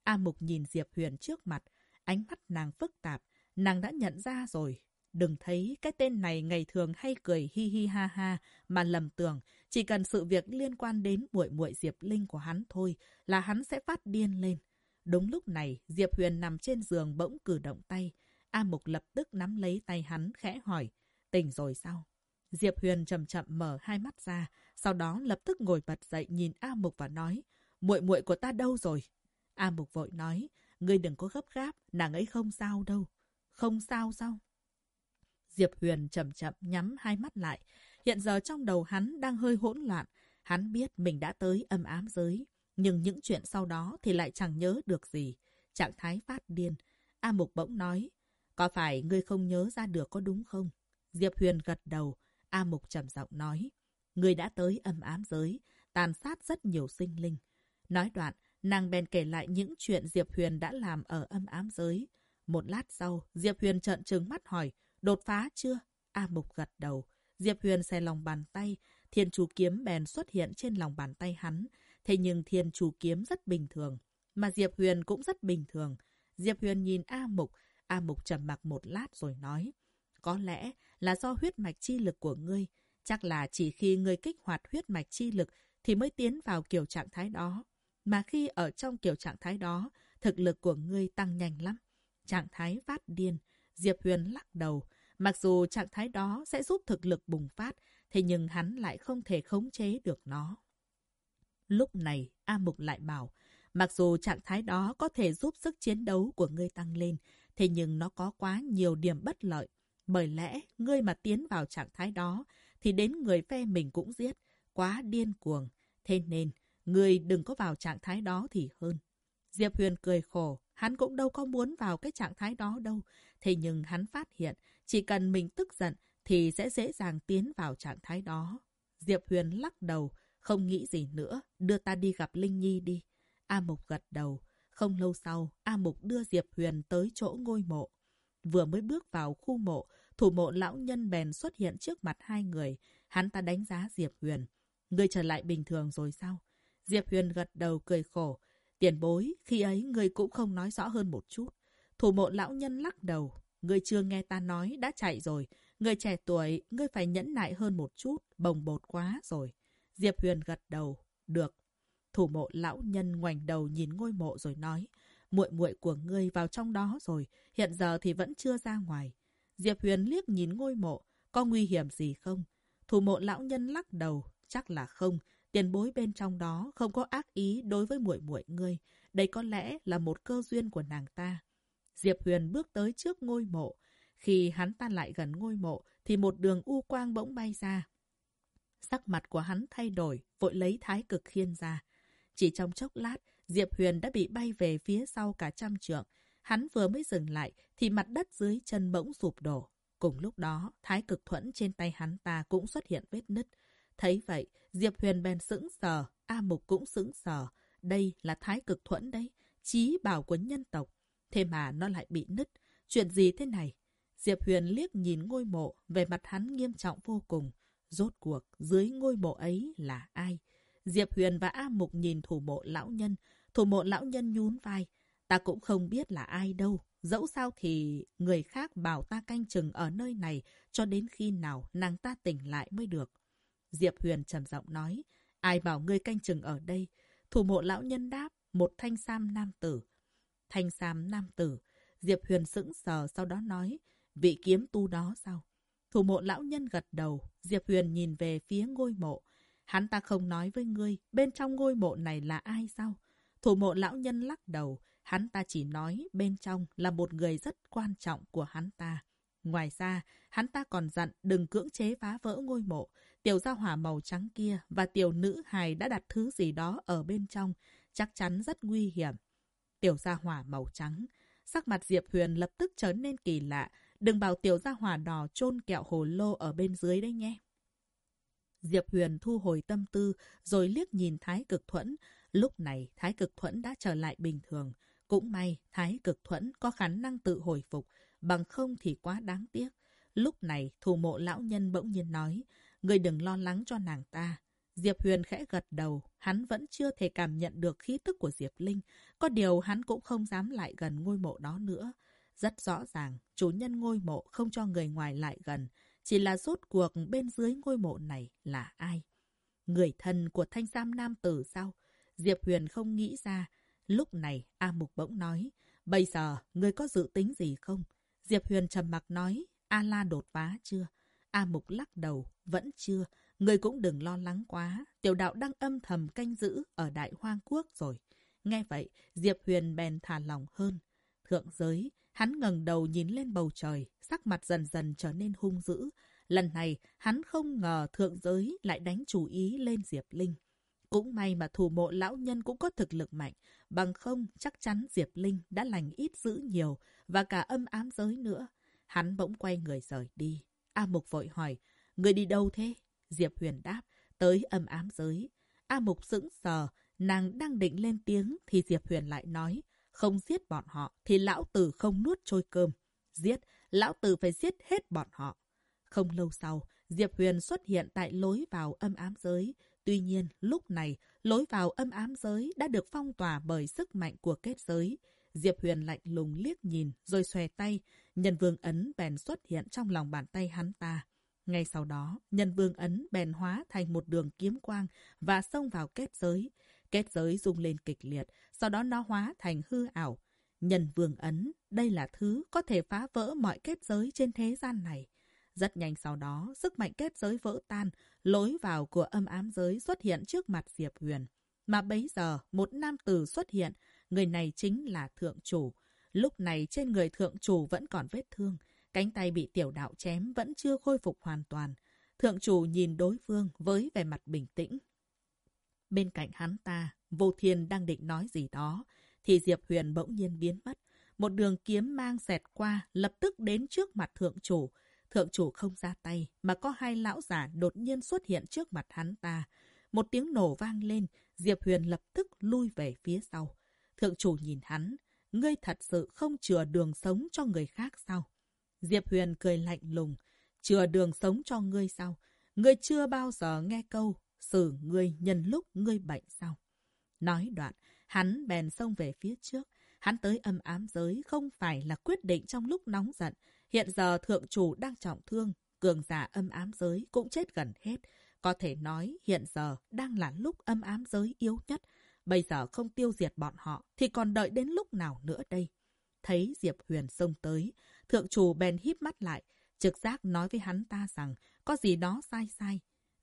A Mục nhìn Diệp Huyền trước mặt, ánh mắt nàng phức tạp, nàng đã nhận ra rồi. Đừng thấy cái tên này ngày thường hay cười hi hi ha ha mà lầm tưởng chỉ cần sự việc liên quan đến muội muội Diệp Linh của hắn thôi là hắn sẽ phát điên lên. Đúng lúc này, Diệp Huyền nằm trên giường bỗng cử động tay. A Mục lập tức nắm lấy tay hắn khẽ hỏi, tỉnh rồi sao? Diệp Huyền chậm chậm mở hai mắt ra, sau đó lập tức ngồi bật dậy nhìn A Mục và nói, muội muội của ta đâu rồi? A Mục vội nói, ngươi đừng có gấp gáp, nàng ấy không sao đâu. Không sao sao? Diệp Huyền chậm chậm nhắm hai mắt lại. Hiện giờ trong đầu hắn đang hơi hỗn loạn. Hắn biết mình đã tới âm ám giới. Nhưng những chuyện sau đó thì lại chẳng nhớ được gì. Trạng thái phát điên. A Mục bỗng nói, có phải ngươi không nhớ ra được có đúng không? Diệp Huyền gật đầu. A Mục trầm giọng nói. Ngươi đã tới âm ám giới, tàn sát rất nhiều sinh linh. Nói đoạn, nàng bèn kể lại những chuyện Diệp Huyền đã làm ở âm ám giới. Một lát sau, Diệp Huyền trợn trừng mắt hỏi, đột phá chưa? A Mục gật đầu. Diệp Huyền xe lòng bàn tay, thiên chủ kiếm bèn xuất hiện trên lòng bàn tay hắn. Thế nhưng thiên chủ kiếm rất bình thường, mà Diệp Huyền cũng rất bình thường. Diệp Huyền nhìn A Mục, A Mục trầm mặc một lát rồi nói. Có lẽ là do huyết mạch chi lực của ngươi. Chắc là chỉ khi ngươi kích hoạt huyết mạch chi lực thì mới tiến vào kiểu trạng thái đó. Mà khi ở trong kiểu trạng thái đó, thực lực của ngươi tăng nhanh lắm. Trạng thái phát điên, Diệp Huyền lắc đầu. Mặc dù trạng thái đó sẽ giúp thực lực bùng phát, thế nhưng hắn lại không thể khống chế được nó. Lúc này, A Mục lại bảo, mặc dù trạng thái đó có thể giúp sức chiến đấu của ngươi tăng lên, thế nhưng nó có quá nhiều điểm bất lợi. Bởi lẽ, ngươi mà tiến vào trạng thái đó, thì đến người phe mình cũng giết, quá điên cuồng. Thế nên, ngươi đừng có vào trạng thái đó thì hơn. Diệp Huyền cười khổ, hắn cũng đâu có muốn vào cái trạng thái đó đâu. Thế nhưng hắn phát hiện, chỉ cần mình tức giận thì sẽ dễ dàng tiến vào trạng thái đó. Diệp Huyền lắc đầu, không nghĩ gì nữa, đưa ta đi gặp Linh Nhi đi. A Mục gật đầu. Không lâu sau, A Mục đưa Diệp Huyền tới chỗ ngôi mộ. Vừa mới bước vào khu mộ, thủ mộ lão nhân bèn xuất hiện trước mặt hai người. Hắn ta đánh giá Diệp Huyền. Người trở lại bình thường rồi sao? Diệp Huyền gật đầu cười khổ. Tiền bối, khi ấy người cũng không nói rõ hơn một chút. Thủ mộ lão nhân lắc đầu. Người chưa nghe ta nói, đã chạy rồi. Người trẻ tuổi, ngươi phải nhẫn nại hơn một chút, bồng bột quá rồi. Diệp Huyền gật đầu. Được. Thủ mộ lão nhân ngoảnh đầu nhìn ngôi mộ rồi nói. muội muội của ngươi vào trong đó rồi, hiện giờ thì vẫn chưa ra ngoài. Diệp Huyền liếc nhìn ngôi mộ, có nguy hiểm gì không? Thủ mộ lão nhân lắc đầu, chắc là không. Tiền bối bên trong đó không có ác ý đối với muội muội ngươi. Đây có lẽ là một cơ duyên của nàng ta. Diệp Huyền bước tới trước ngôi mộ. Khi hắn ta lại gần ngôi mộ, thì một đường u quang bỗng bay ra. Sắc mặt của hắn thay đổi, vội lấy thái cực khiên ra. Chỉ trong chốc lát, Diệp Huyền đã bị bay về phía sau cả trăm trượng. Hắn vừa mới dừng lại, thì mặt đất dưới chân bỗng sụp đổ. Cùng lúc đó, thái cực thuẫn trên tay hắn ta cũng xuất hiện vết nứt. Thấy vậy, Diệp Huyền bèn sững sờ, A Mục cũng sững sờ. Đây là thái cực thuẫn đấy, chí bảo của nhân tộc. Thế mà nó lại bị nứt. Chuyện gì thế này? Diệp Huyền liếc nhìn ngôi mộ, về mặt hắn nghiêm trọng vô cùng. Rốt cuộc, dưới ngôi mộ ấy là ai? Diệp Huyền và A Mục nhìn thủ mộ lão nhân. Thủ mộ lão nhân nhún vai. Ta cũng không biết là ai đâu. Dẫu sao thì người khác bảo ta canh chừng ở nơi này, cho đến khi nào nàng ta tỉnh lại mới được. Diệp Huyền trầm giọng nói. Ai bảo ngươi canh chừng ở đây? Thủ mộ lão nhân đáp. Một thanh sam nam tử. Thanh sam nam tử. Diệp Huyền sững sờ, sau đó nói. Vị kiếm tu đó sao? Thủ mộ lão nhân gật đầu. Diệp Huyền nhìn về phía ngôi mộ. Hắn ta không nói với ngươi, bên trong ngôi mộ này là ai sao? Thủ mộ lão nhân lắc đầu, hắn ta chỉ nói bên trong là một người rất quan trọng của hắn ta. Ngoài ra, hắn ta còn dặn đừng cưỡng chế phá vỡ ngôi mộ. Tiểu gia hỏa màu trắng kia và tiểu nữ hài đã đặt thứ gì đó ở bên trong, chắc chắn rất nguy hiểm. Tiểu gia hỏa màu trắng. Sắc mặt Diệp Huyền lập tức trở nên kỳ lạ. Đừng bảo tiểu gia hỏa đỏ chôn kẹo hồ lô ở bên dưới đấy nhé. Diệp Huyền thu hồi tâm tư, rồi liếc nhìn Thái Cực Thuẫn. Lúc này, Thái Cực Thuẫn đã trở lại bình thường. Cũng may, Thái Cực Thuẫn có khả năng tự hồi phục, bằng không thì quá đáng tiếc. Lúc này, thủ mộ lão nhân bỗng nhiên nói, người đừng lo lắng cho nàng ta. Diệp Huyền khẽ gật đầu, hắn vẫn chưa thể cảm nhận được khí tức của Diệp Linh. Có điều hắn cũng không dám lại gần ngôi mộ đó nữa. Rất rõ ràng, chủ nhân ngôi mộ không cho người ngoài lại gần. Chỉ là rốt cuộc bên dưới ngôi mộ này là ai? Người thân của thanh sam nam tử sao? Diệp Huyền không nghĩ ra. Lúc này, A Mục bỗng nói, bây giờ, người có dự tính gì không? Diệp Huyền trầm mặc nói, A La đột phá chưa? A Mục lắc đầu, vẫn chưa. Người cũng đừng lo lắng quá. Tiểu đạo đang âm thầm canh giữ ở Đại Hoang Quốc rồi. Nghe vậy, Diệp Huyền bèn thả lòng hơn. Thượng giới, hắn ngẩng đầu nhìn lên bầu trời, sắc mặt dần dần trở nên hung dữ. Lần này, hắn không ngờ thượng giới lại đánh chủ ý lên Diệp Linh. Cũng may mà thủ mộ lão nhân cũng có thực lực mạnh, bằng không chắc chắn Diệp Linh đã lành ít dữ nhiều và cả âm ám giới nữa. Hắn bỗng quay người rời đi. A Mục vội hỏi, người đi đâu thế? Diệp Huyền đáp, tới âm ám giới. A Mục sững sờ, nàng đang định lên tiếng thì Diệp Huyền lại nói, không giết bọn họ thì lão tử không nuốt trôi cơm. Giết, lão tử phải giết hết bọn họ. Không lâu sau, Diệp Huyền xuất hiện tại lối vào âm ám giới. Tuy nhiên, lúc này, lối vào âm ám giới đã được phong tỏa bởi sức mạnh của kết giới. Diệp Huyền lạnh lùng liếc nhìn, rồi xòe tay. Nhân vương ấn bèn xuất hiện trong lòng bàn tay hắn ta. Ngay sau đó, nhân vương ấn bèn hóa thành một đường kiếm quang và xông vào kết giới. Kết giới rung lên kịch liệt, sau đó nó hóa thành hư ảo. Nhân vương ấn, đây là thứ có thể phá vỡ mọi kết giới trên thế gian này. Rất nhanh sau đó, sức mạnh kết giới vỡ tan, lối vào của âm ám giới xuất hiện trước mặt Diệp Huyền. Mà bấy giờ, một nam tử xuất hiện, người này chính là thượng chủ. Lúc này trên người thượng chủ vẫn còn vết thương, cánh tay bị tiểu đạo chém vẫn chưa khôi phục hoàn toàn. Thượng chủ nhìn đối phương với vẻ mặt bình tĩnh. Bên cạnh hắn ta, vô thiên đang định nói gì đó, thì Diệp Huyền bỗng nhiên biến mất. Một đường kiếm mang xẹt qua, lập tức đến trước mặt thượng chủ. Thượng chủ không ra tay, mà có hai lão giả đột nhiên xuất hiện trước mặt hắn ta. Một tiếng nổ vang lên, Diệp Huyền lập tức lui về phía sau. Thượng chủ nhìn hắn, ngươi thật sự không chừa đường sống cho người khác sao? Diệp Huyền cười lạnh lùng, chừa đường sống cho ngươi sao? Ngươi chưa bao giờ nghe câu, xử ngươi nhân lúc ngươi bệnh sao? Nói đoạn, hắn bèn xông về phía trước. Hắn tới âm ám giới không phải là quyết định trong lúc nóng giận. Hiện giờ thượng chủ đang trọng thương, cường giả âm ám giới cũng chết gần hết. Có thể nói hiện giờ đang là lúc âm ám giới yếu nhất. Bây giờ không tiêu diệt bọn họ thì còn đợi đến lúc nào nữa đây? Thấy Diệp Huyền xông tới, thượng chủ bèn híp mắt lại, trực giác nói với hắn ta rằng có gì đó sai sai.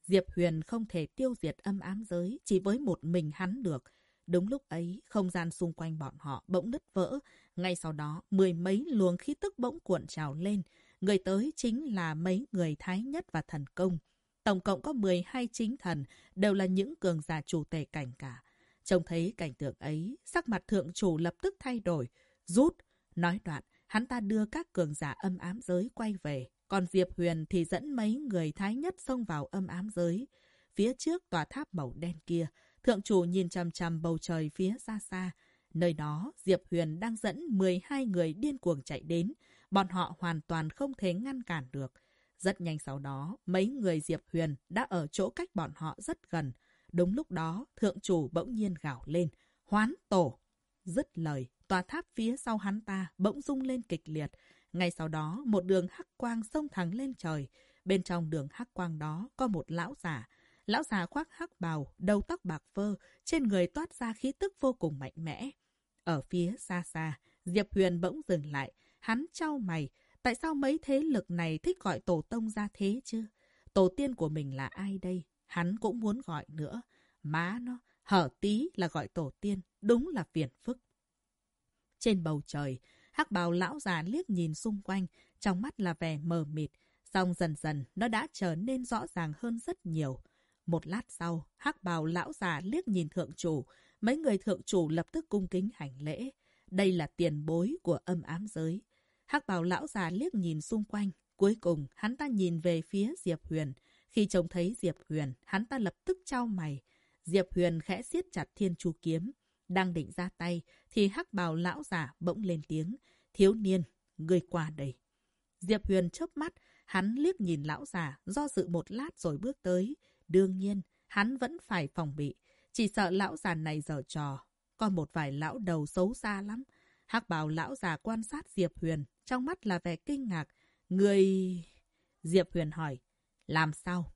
Diệp Huyền không thể tiêu diệt âm ám giới chỉ với một mình hắn được. Đúng lúc ấy, không gian xung quanh bọn họ bỗng nứt vỡ. Ngay sau đó, mười mấy luồng khí tức bỗng cuộn trào lên. Người tới chính là mấy người Thái Nhất và Thần Công. Tổng cộng có 12 chính thần, đều là những cường giả chủ tề cảnh cả. Trông thấy cảnh tượng ấy, sắc mặt thượng chủ lập tức thay đổi. Rút! Nói đoạn, hắn ta đưa các cường giả âm ám giới quay về. Còn Diệp Huyền thì dẫn mấy người Thái Nhất xông vào âm ám giới. Phía trước tòa tháp màu đen kia, thượng chủ nhìn chằm chằm bầu trời phía xa xa. Nơi đó, Diệp Huyền đang dẫn 12 người điên cuồng chạy đến. Bọn họ hoàn toàn không thể ngăn cản được. Rất nhanh sau đó, mấy người Diệp Huyền đã ở chỗ cách bọn họ rất gần. Đúng lúc đó, thượng chủ bỗng nhiên gào lên. Hoán tổ! Dứt lời, tòa tháp phía sau hắn ta bỗng rung lên kịch liệt. Ngay sau đó, một đường hắc quang xông thẳng lên trời. Bên trong đường hắc quang đó có một lão giả. Lão già khoác hắc bào, đầu tóc bạc phơ, trên người toát ra khí tức vô cùng mạnh mẽ. Ở phía xa xa, Diệp Huyền bỗng dừng lại. Hắn trao mày, tại sao mấy thế lực này thích gọi tổ tông ra thế chứ? Tổ tiên của mình là ai đây? Hắn cũng muốn gọi nữa. Má nó, hở tí là gọi tổ tiên, đúng là phiền phức. Trên bầu trời, hắc bào lão già liếc nhìn xung quanh, trong mắt là vẻ mờ mịt. Xong dần dần, nó đã trở nên rõ ràng hơn rất nhiều. Một lát sau, hắc bào lão già liếc nhìn thượng chủ. Mấy người thượng chủ lập tức cung kính hành lễ. Đây là tiền bối của âm ám giới. hắc bào lão già liếc nhìn xung quanh. Cuối cùng, hắn ta nhìn về phía Diệp Huyền. Khi trông thấy Diệp Huyền, hắn ta lập tức trao mày. Diệp Huyền khẽ siết chặt thiên chu kiếm. Đang định ra tay, thì hắc bào lão già bỗng lên tiếng. Thiếu niên, người qua đây. Diệp Huyền chớp mắt, hắn liếc nhìn lão già, do dự một lát rồi bước tới. Đương nhiên, hắn vẫn phải phòng bị. Chỉ sợ lão già này dở trò. còn một vài lão đầu xấu xa lắm. hắc bào lão già quan sát Diệp Huyền, trong mắt là vẻ kinh ngạc. Người... Diệp Huyền hỏi, làm sao?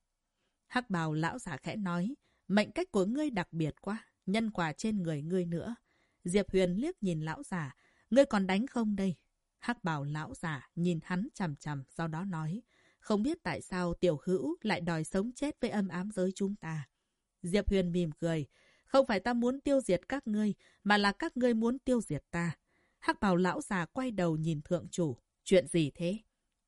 hắc bào lão già khẽ nói, mệnh cách của ngươi đặc biệt quá, nhân quả trên người ngươi nữa. Diệp Huyền liếc nhìn lão già, ngươi còn đánh không đây? hắc Bảo lão già nhìn hắn chằm chằm, sau đó nói, không biết tại sao tiểu hữu lại đòi sống chết với âm ám giới chúng ta. Diệp Huyền mỉm cười. Không phải ta muốn tiêu diệt các ngươi, mà là các ngươi muốn tiêu diệt ta. Hắc bào lão già quay đầu nhìn thượng chủ. Chuyện gì thế?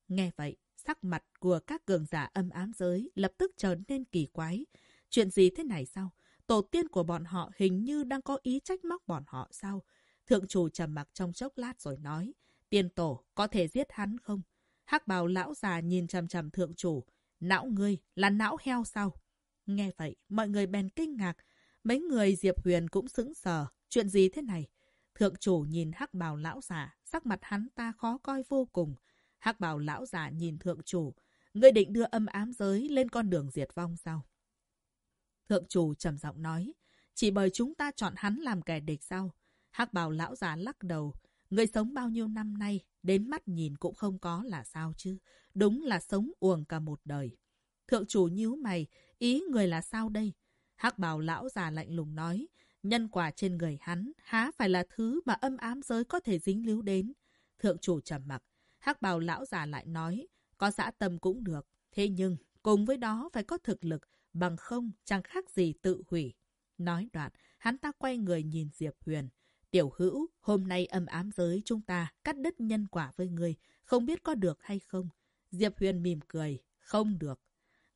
Nghe vậy, sắc mặt của các cường giả âm ám giới lập tức trở nên kỳ quái. Chuyện gì thế này sao? Tổ tiên của bọn họ hình như đang có ý trách móc bọn họ sao? Thượng chủ trầm mặc trong chốc lát rồi nói. Tiên tổ, có thể giết hắn không? hắc bào lão già nhìn chằm chằm thượng chủ. Não ngươi là não heo sao? Nghe vậy, mọi người bèn kinh ngạc. Mấy người Diệp Huyền cũng sững sờ. Chuyện gì thế này? Thượng chủ nhìn hắc bào lão già, sắc mặt hắn ta khó coi vô cùng. hắc bào lão già nhìn thượng chủ. Ngươi định đưa âm ám giới lên con đường diệt vong sao? Thượng chủ trầm giọng nói. Chỉ bởi chúng ta chọn hắn làm kẻ địch sao? hắc bào lão già lắc đầu. Người sống bao nhiêu năm nay, đến mắt nhìn cũng không có là sao chứ. Đúng là sống uổng cả một đời. Thượng chủ nhíu mày, ý người là sao đây? hắc bào lão già lạnh lùng nói, nhân quả trên người hắn há phải là thứ mà âm ám giới có thể dính líu đến. Thượng chủ trầm mặc, hắc bào lão già lại nói, có xã tâm cũng được, thế nhưng cùng với đó phải có thực lực, bằng không chẳng khác gì tự hủy. Nói đoạn, hắn ta quay người nhìn Diệp Huyền. Tiểu hữu, hôm nay âm ám giới chúng ta cắt đứt nhân quả với người, không biết có được hay không? Diệp Huyền mỉm cười, không được.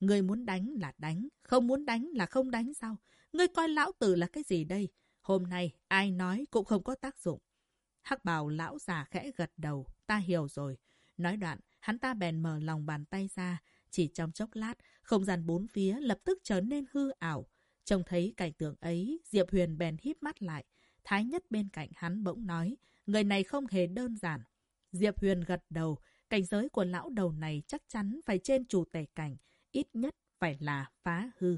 Người muốn đánh là đánh, không muốn đánh là không đánh sao? Ngươi coi lão tử là cái gì đây? Hôm nay ai nói cũng không có tác dụng. Hắc bào lão già khẽ gật đầu, ta hiểu rồi. Nói đoạn, hắn ta bèn mở lòng bàn tay ra. Chỉ trong chốc lát, không gian bốn phía lập tức trở nên hư ảo. Trông thấy cảnh tượng ấy, Diệp Huyền bèn híp mắt lại. Thái nhất bên cạnh hắn bỗng nói, người này không hề đơn giản. Diệp Huyền gật đầu, cảnh giới của lão đầu này chắc chắn phải trên chủ tể cảnh, ít nhất phải là phá hư.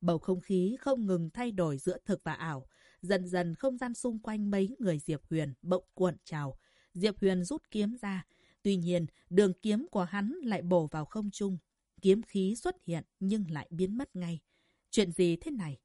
Bầu không khí không ngừng thay đổi giữa thực và ảo. Dần dần không gian xung quanh mấy người Diệp Huyền bỗng cuộn trào. Diệp Huyền rút kiếm ra. Tuy nhiên, đường kiếm của hắn lại bổ vào không trung. Kiếm khí xuất hiện nhưng lại biến mất ngay. Chuyện gì thế này?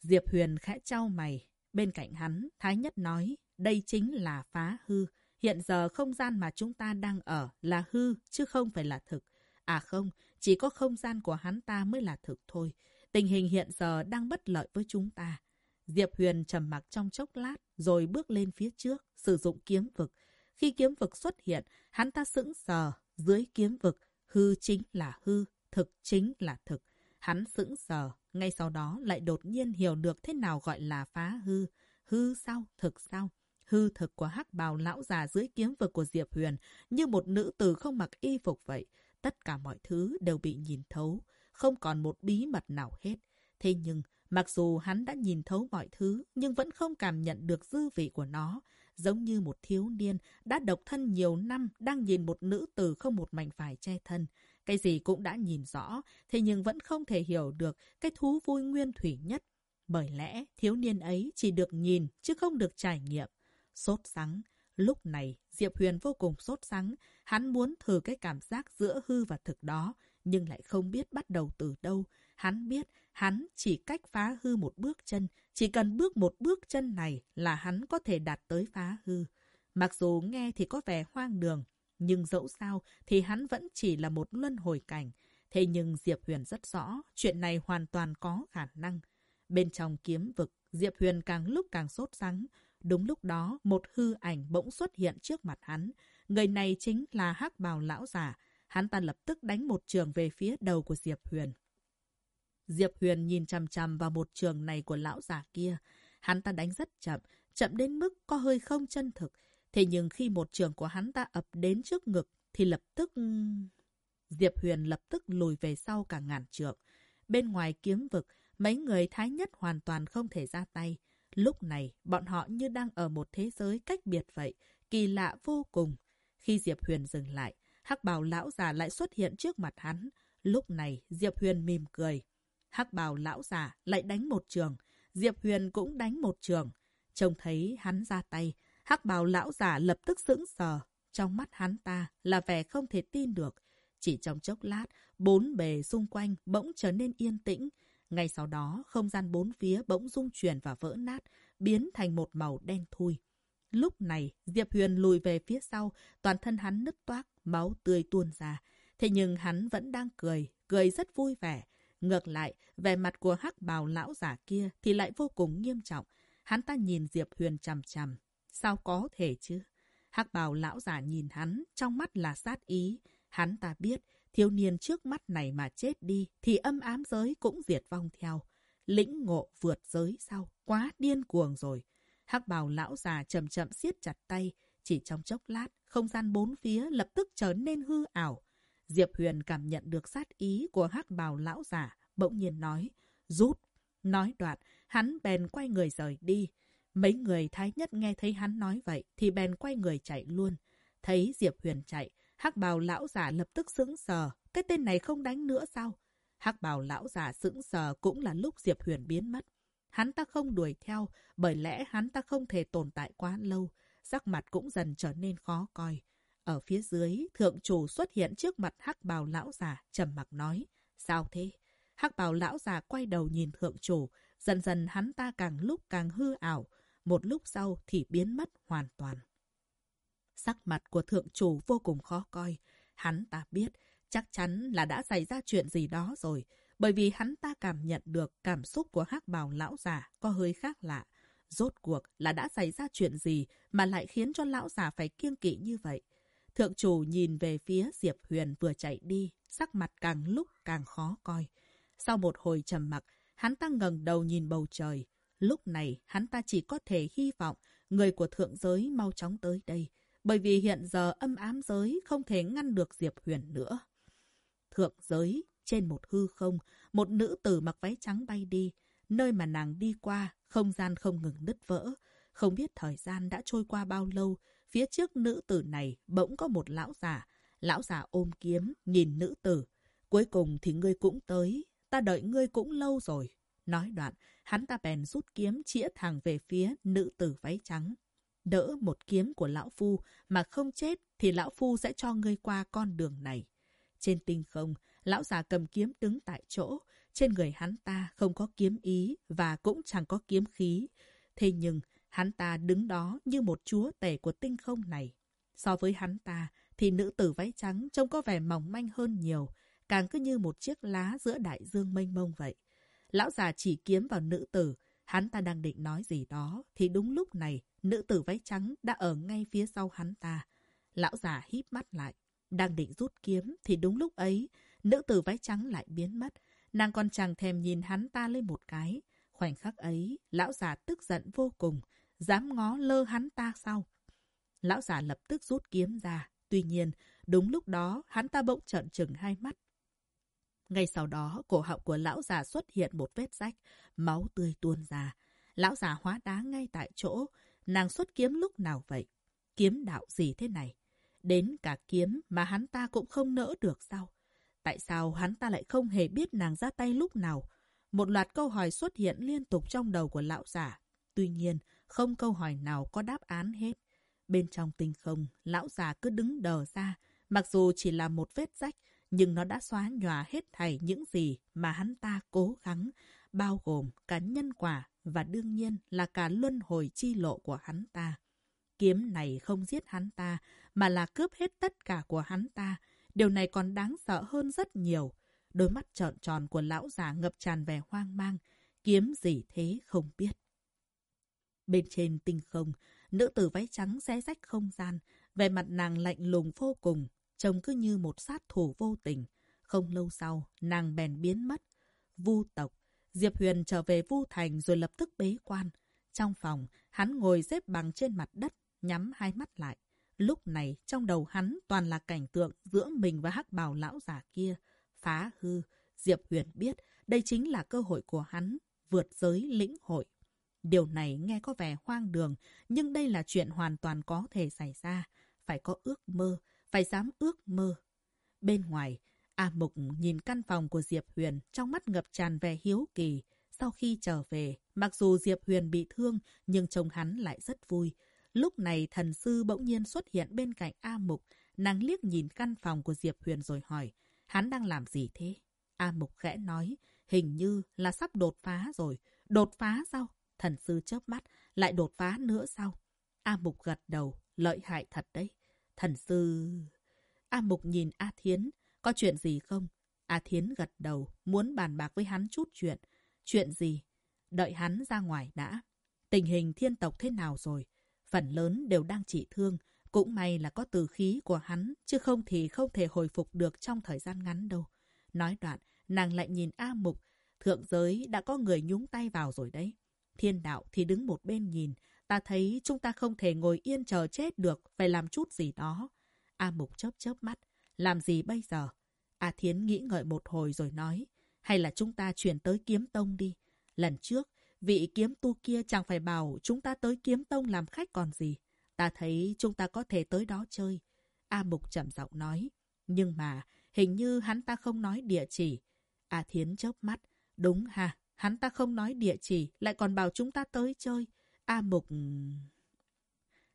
Diệp Huyền khẽ trao mày. Bên cạnh hắn, Thái Nhất nói, đây chính là phá hư. Hiện giờ không gian mà chúng ta đang ở là hư, chứ không phải là thực. À không, chỉ có không gian của hắn ta mới là thực thôi. Tình hình hiện giờ đang bất lợi với chúng ta. Diệp Huyền trầm mặc trong chốc lát, rồi bước lên phía trước, sử dụng kiếm vực. Khi kiếm vực xuất hiện, hắn ta sững sờ. Dưới kiếm vực, hư chính là hư, thực chính là thực. Hắn sững sờ, ngay sau đó lại đột nhiên hiểu được thế nào gọi là phá hư. Hư sao, thực sao? Hư thực của hắc bào lão già dưới kiếm vực của Diệp Huyền như một nữ tử không mặc y phục vậy. Tất cả mọi thứ đều bị nhìn thấu, không còn một bí mật nào hết. Thế nhưng, mặc dù hắn đã nhìn thấu mọi thứ, nhưng vẫn không cảm nhận được dư vị của nó. Giống như một thiếu niên đã độc thân nhiều năm đang nhìn một nữ tử không một mảnh vải che thân. Cái gì cũng đã nhìn rõ, thế nhưng vẫn không thể hiểu được cái thú vui nguyên thủy nhất. Bởi lẽ thiếu niên ấy chỉ được nhìn chứ không được trải nghiệm. Sốt sắng. Lúc này Diệp Huyền vô cùng sốt sắng. Hắn muốn thử cái cảm giác giữa hư và thực đó, nhưng lại không biết bắt đầu từ đâu. Hắn biết hắn chỉ cách phá hư một bước chân, chỉ cần bước một bước chân này là hắn có thể đạt tới phá hư. Mặc dù nghe thì có vẻ hoang đường, nhưng dẫu sao thì hắn vẫn chỉ là một luân hồi cảnh. Thế nhưng Diệp Huyền rất rõ, chuyện này hoàn toàn có khả năng. Bên trong kiếm vực, Diệp Huyền càng lúc càng sốt sắng. Đúng lúc đó, một hư ảnh bỗng xuất hiện trước mặt hắn. Người này chính là hắc bào lão giả. Hắn ta lập tức đánh một trường về phía đầu của Diệp Huyền. Diệp Huyền nhìn chằm chằm vào một trường này của lão già kia. Hắn ta đánh rất chậm, chậm đến mức có hơi không chân thực. Thế nhưng khi một trường của hắn ta ập đến trước ngực, thì lập tức... Diệp Huyền lập tức lùi về sau cả ngàn trượng. Bên ngoài kiếm vực, mấy người thái nhất hoàn toàn không thể ra tay. Lúc này, bọn họ như đang ở một thế giới cách biệt vậy, kỳ lạ vô cùng. Khi Diệp Huyền dừng lại, hắc bào lão già lại xuất hiện trước mặt hắn. Lúc này, Diệp Huyền mỉm cười hắc bào lão già lại đánh một trường. Diệp Huyền cũng đánh một trường. Trông thấy hắn ra tay, hắc bào lão già lập tức sững sờ. Trong mắt hắn ta là vẻ không thể tin được. Chỉ trong chốc lát, bốn bề xung quanh bỗng trở nên yên tĩnh. Ngay sau đó, không gian bốn phía bỗng rung chuyển và vỡ nát, biến thành một màu đen thui. Lúc này, Diệp Huyền lùi về phía sau, toàn thân hắn nứt toác, máu tươi tuôn ra. Thế nhưng hắn vẫn đang cười, cười rất vui vẻ. Ngược lại, vẻ mặt của hắc bào lão giả kia thì lại vô cùng nghiêm trọng. Hắn ta nhìn Diệp Huyền chằm chằm. Sao có thể chứ? Hắc bào lão giả nhìn hắn, trong mắt là sát ý. Hắn ta biết, thiếu niên trước mắt này mà chết đi, thì âm ám giới cũng diệt vong theo. Lĩnh ngộ vượt giới sau, quá điên cuồng rồi. Hắc bào lão già chậm chậm siết chặt tay, chỉ trong chốc lát, không gian bốn phía lập tức trở nên hư ảo. Diệp Huyền cảm nhận được sát ý của hắc bào lão già, bỗng nhiên nói, rút. Nói đoạn, hắn bèn quay người rời đi. Mấy người thái nhất nghe thấy hắn nói vậy, thì bèn quay người chạy luôn. Thấy Diệp Huyền chạy, hắc bào lão giả lập tức sững sờ. Cái tên này không đánh nữa sao? hắc bào lão giả sững sờ cũng là lúc Diệp Huyền biến mất. hắn ta không đuổi theo, bởi lẽ hắn ta không thể tồn tại quá lâu. Sắc mặt cũng dần trở nên khó coi. Ở phía dưới, thượng chủ xuất hiện trước mặt hắc bào lão già, trầm mặc nói. Sao thế? Hắc bào lão già quay đầu nhìn thượng chủ. Dần dần hắn ta càng lúc càng hư ảo. Một lúc sau thì biến mất hoàn toàn. Sắc mặt của thượng chủ vô cùng khó coi. Hắn ta biết, chắc chắn là đã xảy ra chuyện gì đó rồi. Bởi vì hắn ta cảm nhận được cảm xúc của hắc bào lão già có hơi khác lạ. Rốt cuộc là đã xảy ra chuyện gì mà lại khiến cho lão già phải kiêng kỵ như vậy. Thượng chủ nhìn về phía Diệp Huyền vừa chạy đi, sắc mặt càng lúc càng khó coi. Sau một hồi trầm mặc, hắn ta ngẩng đầu nhìn bầu trời. Lúc này, hắn ta chỉ có thể hy vọng người của thượng giới mau chóng tới đây, bởi vì hiện giờ âm ám giới không thể ngăn được Diệp Huyền nữa. Thượng giới, trên một hư không, một nữ tử mặc váy trắng bay đi. Nơi mà nàng đi qua, không gian không ngừng nứt vỡ. Không biết thời gian đã trôi qua bao lâu, phía trước nữ tử này bỗng có một lão già. Lão già ôm kiếm, nhìn nữ tử. Cuối cùng thì ngươi cũng tới, ta đợi ngươi cũng lâu rồi. Nói đoạn, hắn ta bèn rút kiếm chĩa thẳng về phía nữ tử váy trắng. Đỡ một kiếm của lão phu mà không chết thì lão phu sẽ cho ngươi qua con đường này. Trên tinh không, lão già cầm kiếm đứng tại chỗ. Trên người hắn ta không có kiếm ý và cũng chẳng có kiếm khí. Thế nhưng, hắn ta đứng đó như một chúa tể của tinh không này. So với hắn ta, thì nữ tử váy trắng trông có vẻ mỏng manh hơn nhiều, càng cứ như một chiếc lá giữa đại dương mênh mông vậy. Lão già chỉ kiếm vào nữ tử, hắn ta đang định nói gì đó, thì đúng lúc này, nữ tử váy trắng đã ở ngay phía sau hắn ta. Lão già híp mắt lại, đang định rút kiếm, thì đúng lúc ấy, nữ tử váy trắng lại biến mất. Nàng còn chẳng thèm nhìn hắn ta lên một cái. Khoảnh khắc ấy, lão già tức giận vô cùng, dám ngó lơ hắn ta sau. Lão già lập tức rút kiếm ra. Tuy nhiên, đúng lúc đó, hắn ta bỗng trợn trừng hai mắt. Ngay sau đó, cổ họng của lão già xuất hiện một vết rách, máu tươi tuôn ra. Lão già hóa đá ngay tại chỗ, nàng xuất kiếm lúc nào vậy? Kiếm đạo gì thế này? Đến cả kiếm mà hắn ta cũng không nỡ được sao? Tại sao hắn ta lại không hề biết nàng ra tay lúc nào? Một loạt câu hỏi xuất hiện liên tục trong đầu của lão giả. Tuy nhiên, không câu hỏi nào có đáp án hết. Bên trong tinh không, lão già cứ đứng đờ ra. Mặc dù chỉ là một vết rách, nhưng nó đã xóa nhòa hết thảy những gì mà hắn ta cố gắng, bao gồm cả nhân quả và đương nhiên là cả luân hồi chi lộ của hắn ta. Kiếm này không giết hắn ta, mà là cướp hết tất cả của hắn ta. Điều này còn đáng sợ hơn rất nhiều. Đôi mắt trợn tròn của lão già ngập tràn vẻ hoang mang. Kiếm gì thế không biết. Bên trên tinh không, nữ tử váy trắng xé rách không gian. Vẻ mặt nàng lạnh lùng vô cùng. Trông cứ như một sát thủ vô tình. Không lâu sau, nàng bèn biến mất. Vu tộc. Diệp Huyền trở về Vu Thành rồi lập tức bế quan. Trong phòng, hắn ngồi xếp bằng trên mặt đất, nhắm hai mắt lại. Lúc này, trong đầu hắn toàn là cảnh tượng giữa mình và hắc bào lão già kia. Phá hư, Diệp Huyền biết đây chính là cơ hội của hắn, vượt giới lĩnh hội. Điều này nghe có vẻ hoang đường, nhưng đây là chuyện hoàn toàn có thể xảy ra. Phải có ước mơ, phải dám ước mơ. Bên ngoài, A Mục nhìn căn phòng của Diệp Huyền trong mắt ngập tràn vẻ hiếu kỳ. Sau khi trở về, mặc dù Diệp Huyền bị thương, nhưng trông hắn lại rất vui. Lúc này thần sư bỗng nhiên xuất hiện bên cạnh A Mục. Nàng liếc nhìn căn phòng của Diệp Huyền rồi hỏi, hắn đang làm gì thế? A Mục khẽ nói, hình như là sắp đột phá rồi. Đột phá sao? Thần sư chớp mắt, lại đột phá nữa sao? A Mục gật đầu, lợi hại thật đấy. Thần sư... A Mục nhìn A Thiến, có chuyện gì không? A Thiến gật đầu, muốn bàn bạc với hắn chút chuyện. Chuyện gì? Đợi hắn ra ngoài đã. Tình hình thiên tộc thế nào rồi? Phần lớn đều đang trị thương. Cũng may là có từ khí của hắn, chứ không thì không thể hồi phục được trong thời gian ngắn đâu. Nói đoạn, nàng lại nhìn A Mục. Thượng giới đã có người nhúng tay vào rồi đấy. Thiên đạo thì đứng một bên nhìn. Ta thấy chúng ta không thể ngồi yên chờ chết được, phải làm chút gì đó. A Mục chớp chớp mắt. Làm gì bây giờ? A Thiến nghĩ ngợi một hồi rồi nói. Hay là chúng ta chuyển tới kiếm tông đi. Lần trước, vị kiếm tu kia chẳng phải bảo chúng ta tới kiếm tông làm khách còn gì. Ta thấy chúng ta có thể tới đó chơi. A Mục chậm giọng nói. Nhưng mà, hình như hắn ta không nói địa chỉ. A Thiến chớp mắt. Đúng ha, Hắn ta không nói địa chỉ, lại còn bảo chúng ta tới chơi. A Mục...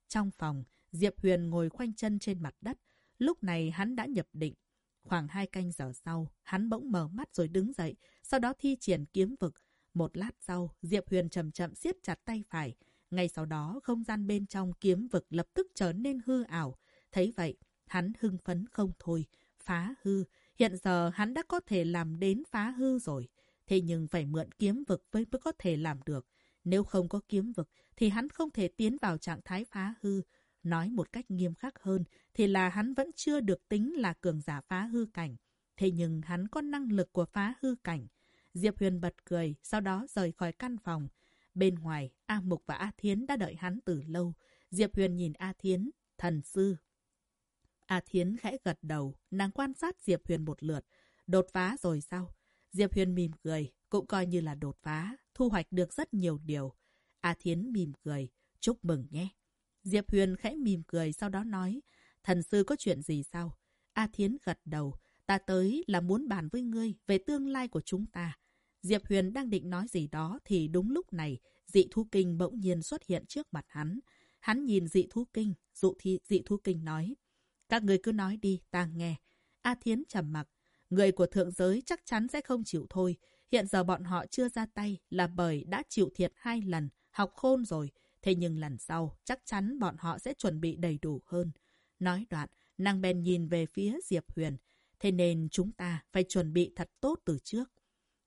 Trong phòng, Diệp Huyền ngồi khoanh chân trên mặt đất. Lúc này hắn đã nhập định. Khoảng hai canh giờ sau, hắn bỗng mở mắt rồi đứng dậy, sau đó thi triển kiếm vực. Một lát sau, Diệp Huyền chậm chậm siết chặt tay phải. Ngay sau đó, không gian bên trong kiếm vực lập tức trở nên hư ảo. Thấy vậy, hắn hưng phấn không thôi. Phá hư. Hiện giờ hắn đã có thể làm đến phá hư rồi. Thế nhưng phải mượn kiếm vực mới mới có thể làm được. Nếu không có kiếm vực, thì hắn không thể tiến vào trạng thái phá hư. Nói một cách nghiêm khắc hơn, thì là hắn vẫn chưa được tính là cường giả phá hư cảnh. Thế nhưng hắn có năng lực của phá hư cảnh. Diệp Huyền bật cười, sau đó rời khỏi căn phòng. Bên ngoài, A Mục và A Thiến đã đợi hắn từ lâu. Diệp Huyền nhìn A Thiến, thần sư. A Thiến khẽ gật đầu, nàng quan sát Diệp Huyền một lượt. Đột phá rồi sao? Diệp Huyền mỉm cười, cũng coi như là đột phá, thu hoạch được rất nhiều điều. A Thiến mỉm cười, chúc mừng nhé. Diệp Huyền khẽ mỉm cười sau đó nói, thần sư có chuyện gì sao? A Thiến gật đầu, ta tới là muốn bàn với ngươi về tương lai của chúng ta. Diệp Huyền đang định nói gì đó thì đúng lúc này, dị thú kinh bỗng nhiên xuất hiện trước mặt hắn. Hắn nhìn dị thú kinh, dụ thi, dị thú kinh nói, các người cứ nói đi, ta nghe. A Thiến trầm mặc, người của thượng giới chắc chắn sẽ không chịu thôi. Hiện giờ bọn họ chưa ra tay là bởi đã chịu thiệt hai lần, học khôn rồi. Thế nhưng lần sau, chắc chắn bọn họ sẽ chuẩn bị đầy đủ hơn. Nói đoạn, nàng bèn nhìn về phía Diệp Huyền. Thế nên chúng ta phải chuẩn bị thật tốt từ trước.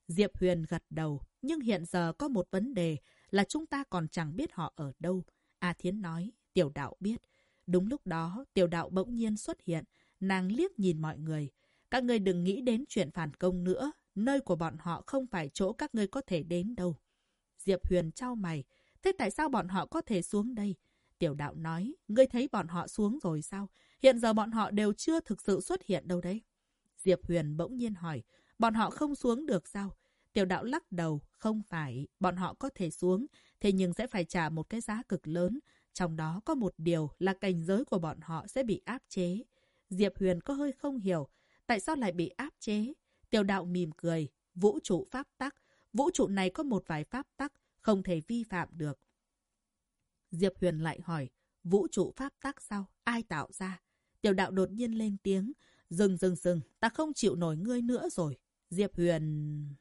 Diệp Huyền gật đầu, nhưng hiện giờ có một vấn đề là chúng ta còn chẳng biết họ ở đâu. A Thiến nói, tiểu đạo biết. Đúng lúc đó, tiểu đạo bỗng nhiên xuất hiện. Nàng liếc nhìn mọi người. Các ngươi đừng nghĩ đến chuyện phản công nữa. Nơi của bọn họ không phải chỗ các ngươi có thể đến đâu. Diệp Huyền trao mày. Thế tại sao bọn họ có thể xuống đây? Tiểu đạo nói, ngươi thấy bọn họ xuống rồi sao? Hiện giờ bọn họ đều chưa thực sự xuất hiện đâu đấy. Diệp Huyền bỗng nhiên hỏi, bọn họ không xuống được sao? Tiểu đạo lắc đầu, không phải, bọn họ có thể xuống, thế nhưng sẽ phải trả một cái giá cực lớn. Trong đó có một điều là cảnh giới của bọn họ sẽ bị áp chế. Diệp Huyền có hơi không hiểu, tại sao lại bị áp chế? Tiểu đạo mỉm cười, vũ trụ pháp tắc. Vũ trụ này có một vài pháp tắc, không thể vi phạm được. Diệp Huyền lại hỏi, vũ trụ pháp tắc sao? Ai tạo ra? Tiểu đạo đột nhiên lên tiếng, dừng dừng dừng, ta không chịu nổi ngươi nữa rồi. Diệp Huyền...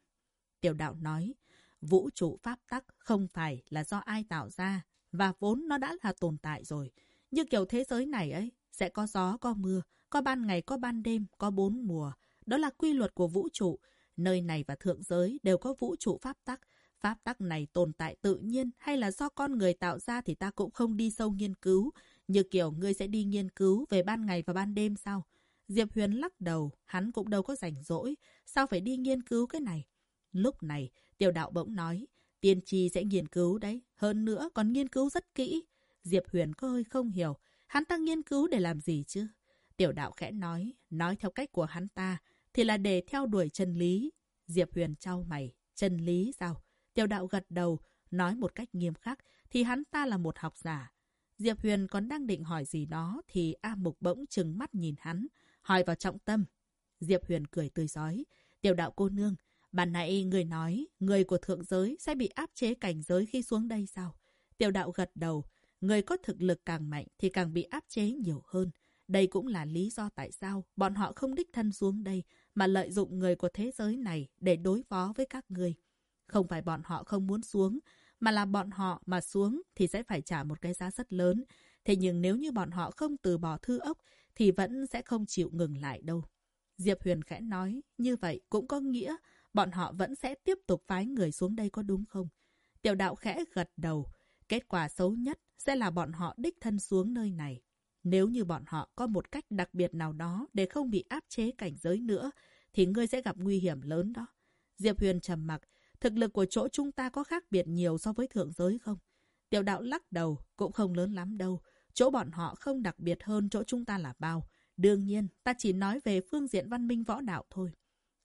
Tiểu đạo nói, vũ trụ pháp tắc không phải là do ai tạo ra, và vốn nó đã là tồn tại rồi. Như kiểu thế giới này ấy, sẽ có gió, có mưa, có ban ngày, có ban đêm, có bốn mùa. Đó là quy luật của vũ trụ. Nơi này và thượng giới đều có vũ trụ pháp tắc. Pháp tắc này tồn tại tự nhiên hay là do con người tạo ra thì ta cũng không đi sâu nghiên cứu. Như kiểu ngươi sẽ đi nghiên cứu về ban ngày và ban đêm sao? Diệp Huyền lắc đầu, hắn cũng đâu có rảnh rỗi. Sao phải đi nghiên cứu cái này? Lúc này, tiểu đạo bỗng nói, tiên tri sẽ nghiên cứu đấy. Hơn nữa còn nghiên cứu rất kỹ. Diệp Huyền có hơi không hiểu. Hắn ta nghiên cứu để làm gì chứ? Tiểu đạo khẽ nói, nói theo cách của hắn ta, thì là để theo đuổi chân lý. Diệp Huyền trao mày, chân lý sao? Tiểu đạo gật đầu, nói một cách nghiêm khắc, thì hắn ta là một học giả. Diệp Huyền còn đang định hỏi gì đó, thì A Mục bỗng trừng mắt nhìn hắn, hỏi vào trọng tâm. Diệp Huyền cười tươi giói, tiểu đạo cô nương, Bạn nãy người nói, người của thượng giới sẽ bị áp chế cảnh giới khi xuống đây sao? Tiểu đạo gật đầu, người có thực lực càng mạnh thì càng bị áp chế nhiều hơn. Đây cũng là lý do tại sao bọn họ không đích thân xuống đây mà lợi dụng người của thế giới này để đối phó với các người. Không phải bọn họ không muốn xuống, mà là bọn họ mà xuống thì sẽ phải trả một cái giá rất lớn. Thế nhưng nếu như bọn họ không từ bỏ thư ốc thì vẫn sẽ không chịu ngừng lại đâu. Diệp Huyền khẽ nói, như vậy cũng có nghĩa bọn họ vẫn sẽ tiếp tục phái người xuống đây có đúng không? Tiểu đạo khẽ gật đầu. Kết quả xấu nhất sẽ là bọn họ đích thân xuống nơi này. Nếu như bọn họ có một cách đặc biệt nào đó để không bị áp chế cảnh giới nữa, thì ngươi sẽ gặp nguy hiểm lớn đó. Diệp Huyền trầm mặc, thực lực của chỗ chúng ta có khác biệt nhiều so với thượng giới không? Tiểu đạo lắc đầu, cũng không lớn lắm đâu. Chỗ bọn họ không đặc biệt hơn chỗ chúng ta là bao. Đương nhiên, ta chỉ nói về phương diện văn minh võ đạo thôi.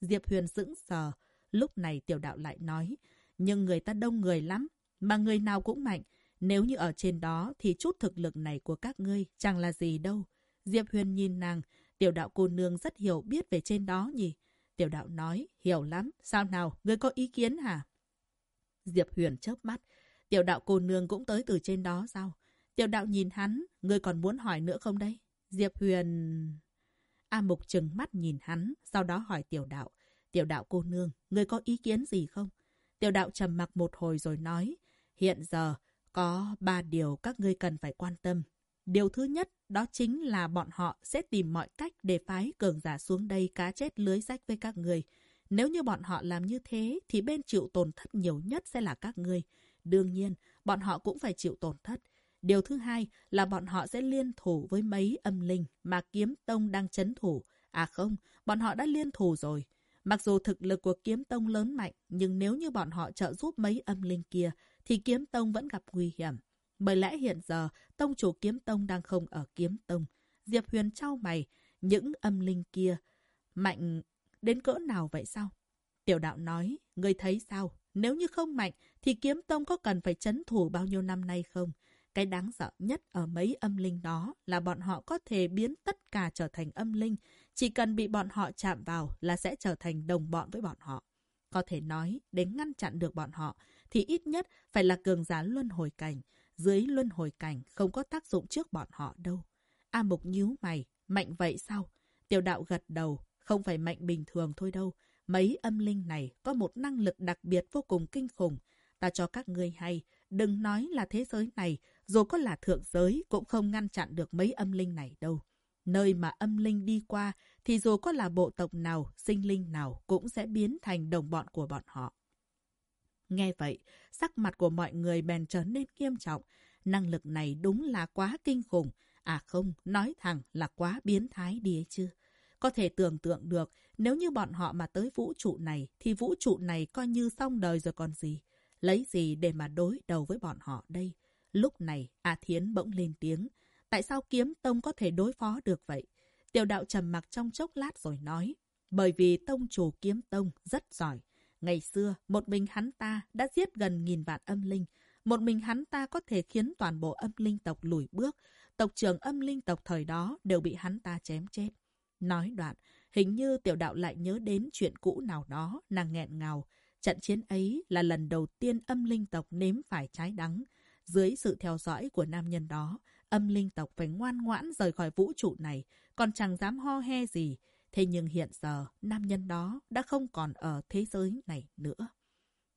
Diệp Huyền sững sờ. Lúc này tiểu đạo lại nói, nhưng người ta đông người lắm, mà người nào cũng mạnh. Nếu như ở trên đó thì chút thực lực này của các ngươi chẳng là gì đâu. Diệp Huyền nhìn nàng, tiểu đạo cô nương rất hiểu biết về trên đó nhỉ. Tiểu đạo nói, hiểu lắm, sao nào, ngươi có ý kiến hả? Diệp Huyền chớp mắt. Tiểu đạo cô nương cũng tới từ trên đó sao? Tiểu đạo nhìn hắn, ngươi còn muốn hỏi nữa không đây? Diệp Huyền... A Mục chừng mắt nhìn hắn, sau đó hỏi tiểu đạo. Tiểu đạo cô nương, ngươi có ý kiến gì không? Tiểu đạo trầm mặc một hồi rồi nói. Hiện giờ, có ba điều các ngươi cần phải quan tâm. Điều thứ nhất, đó chính là bọn họ sẽ tìm mọi cách để phái cường giả xuống đây cá chết lưới rách với các người. Nếu như bọn họ làm như thế, thì bên chịu tổn thất nhiều nhất sẽ là các ngươi. Đương nhiên, bọn họ cũng phải chịu tổn thất. Điều thứ hai là bọn họ sẽ liên thủ với mấy âm linh mà kiếm tông đang chấn thủ. À không, bọn họ đã liên thủ rồi. Mặc dù thực lực của kiếm tông lớn mạnh, nhưng nếu như bọn họ trợ giúp mấy âm linh kia, thì kiếm tông vẫn gặp nguy hiểm. Bởi lẽ hiện giờ, tông chủ kiếm tông đang không ở kiếm tông. Diệp Huyền trao mày, những âm linh kia mạnh đến cỡ nào vậy sao? Tiểu đạo nói, người thấy sao? Nếu như không mạnh, thì kiếm tông có cần phải chấn thủ bao nhiêu năm nay không? Cái đáng sợ nhất ở mấy âm linh đó là bọn họ có thể biến tất cả trở thành âm linh. Chỉ cần bị bọn họ chạm vào là sẽ trở thành đồng bọn với bọn họ. Có thể nói, để ngăn chặn được bọn họ, thì ít nhất phải là cường giá luân hồi cảnh. Dưới luân hồi cảnh không có tác dụng trước bọn họ đâu. A Mục nhíu mày, mạnh vậy sao? Tiểu đạo gật đầu, không phải mạnh bình thường thôi đâu. Mấy âm linh này có một năng lực đặc biệt vô cùng kinh khủng. Ta cho các ngươi hay, đừng nói là thế giới này, dù có là thượng giới cũng không ngăn chặn được mấy âm linh này đâu. Nơi mà âm linh đi qua thì dù có là bộ tộc nào, sinh linh nào cũng sẽ biến thành đồng bọn của bọn họ. Nghe vậy, sắc mặt của mọi người bèn trở nên nghiêm trọng. Năng lực này đúng là quá kinh khủng. À không, nói thẳng là quá biến thái đi ấy chứ. Có thể tưởng tượng được, nếu như bọn họ mà tới vũ trụ này, thì vũ trụ này coi như xong đời rồi còn gì. Lấy gì để mà đối đầu với bọn họ đây? Lúc này, A Thiến bỗng lên tiếng. Tại sao kiếm tông có thể đối phó được vậy? Tiểu đạo trầm mặc trong chốc lát rồi nói. Bởi vì tông chủ kiếm tông rất giỏi. Ngày xưa, một mình hắn ta đã giết gần nghìn vạn âm linh. Một mình hắn ta có thể khiến toàn bộ âm linh tộc lùi bước. Tộc trưởng âm linh tộc thời đó đều bị hắn ta chém chết. Nói đoạn, hình như tiểu đạo lại nhớ đến chuyện cũ nào đó, nàng nghẹn ngào. Trận chiến ấy là lần đầu tiên âm linh tộc nếm phải trái đắng. Dưới sự theo dõi của nam nhân đó, âm linh tộc phải ngoan ngoãn rời khỏi vũ trụ này, còn chẳng dám ho he gì. Thế nhưng hiện giờ, nam nhân đó đã không còn ở thế giới này nữa.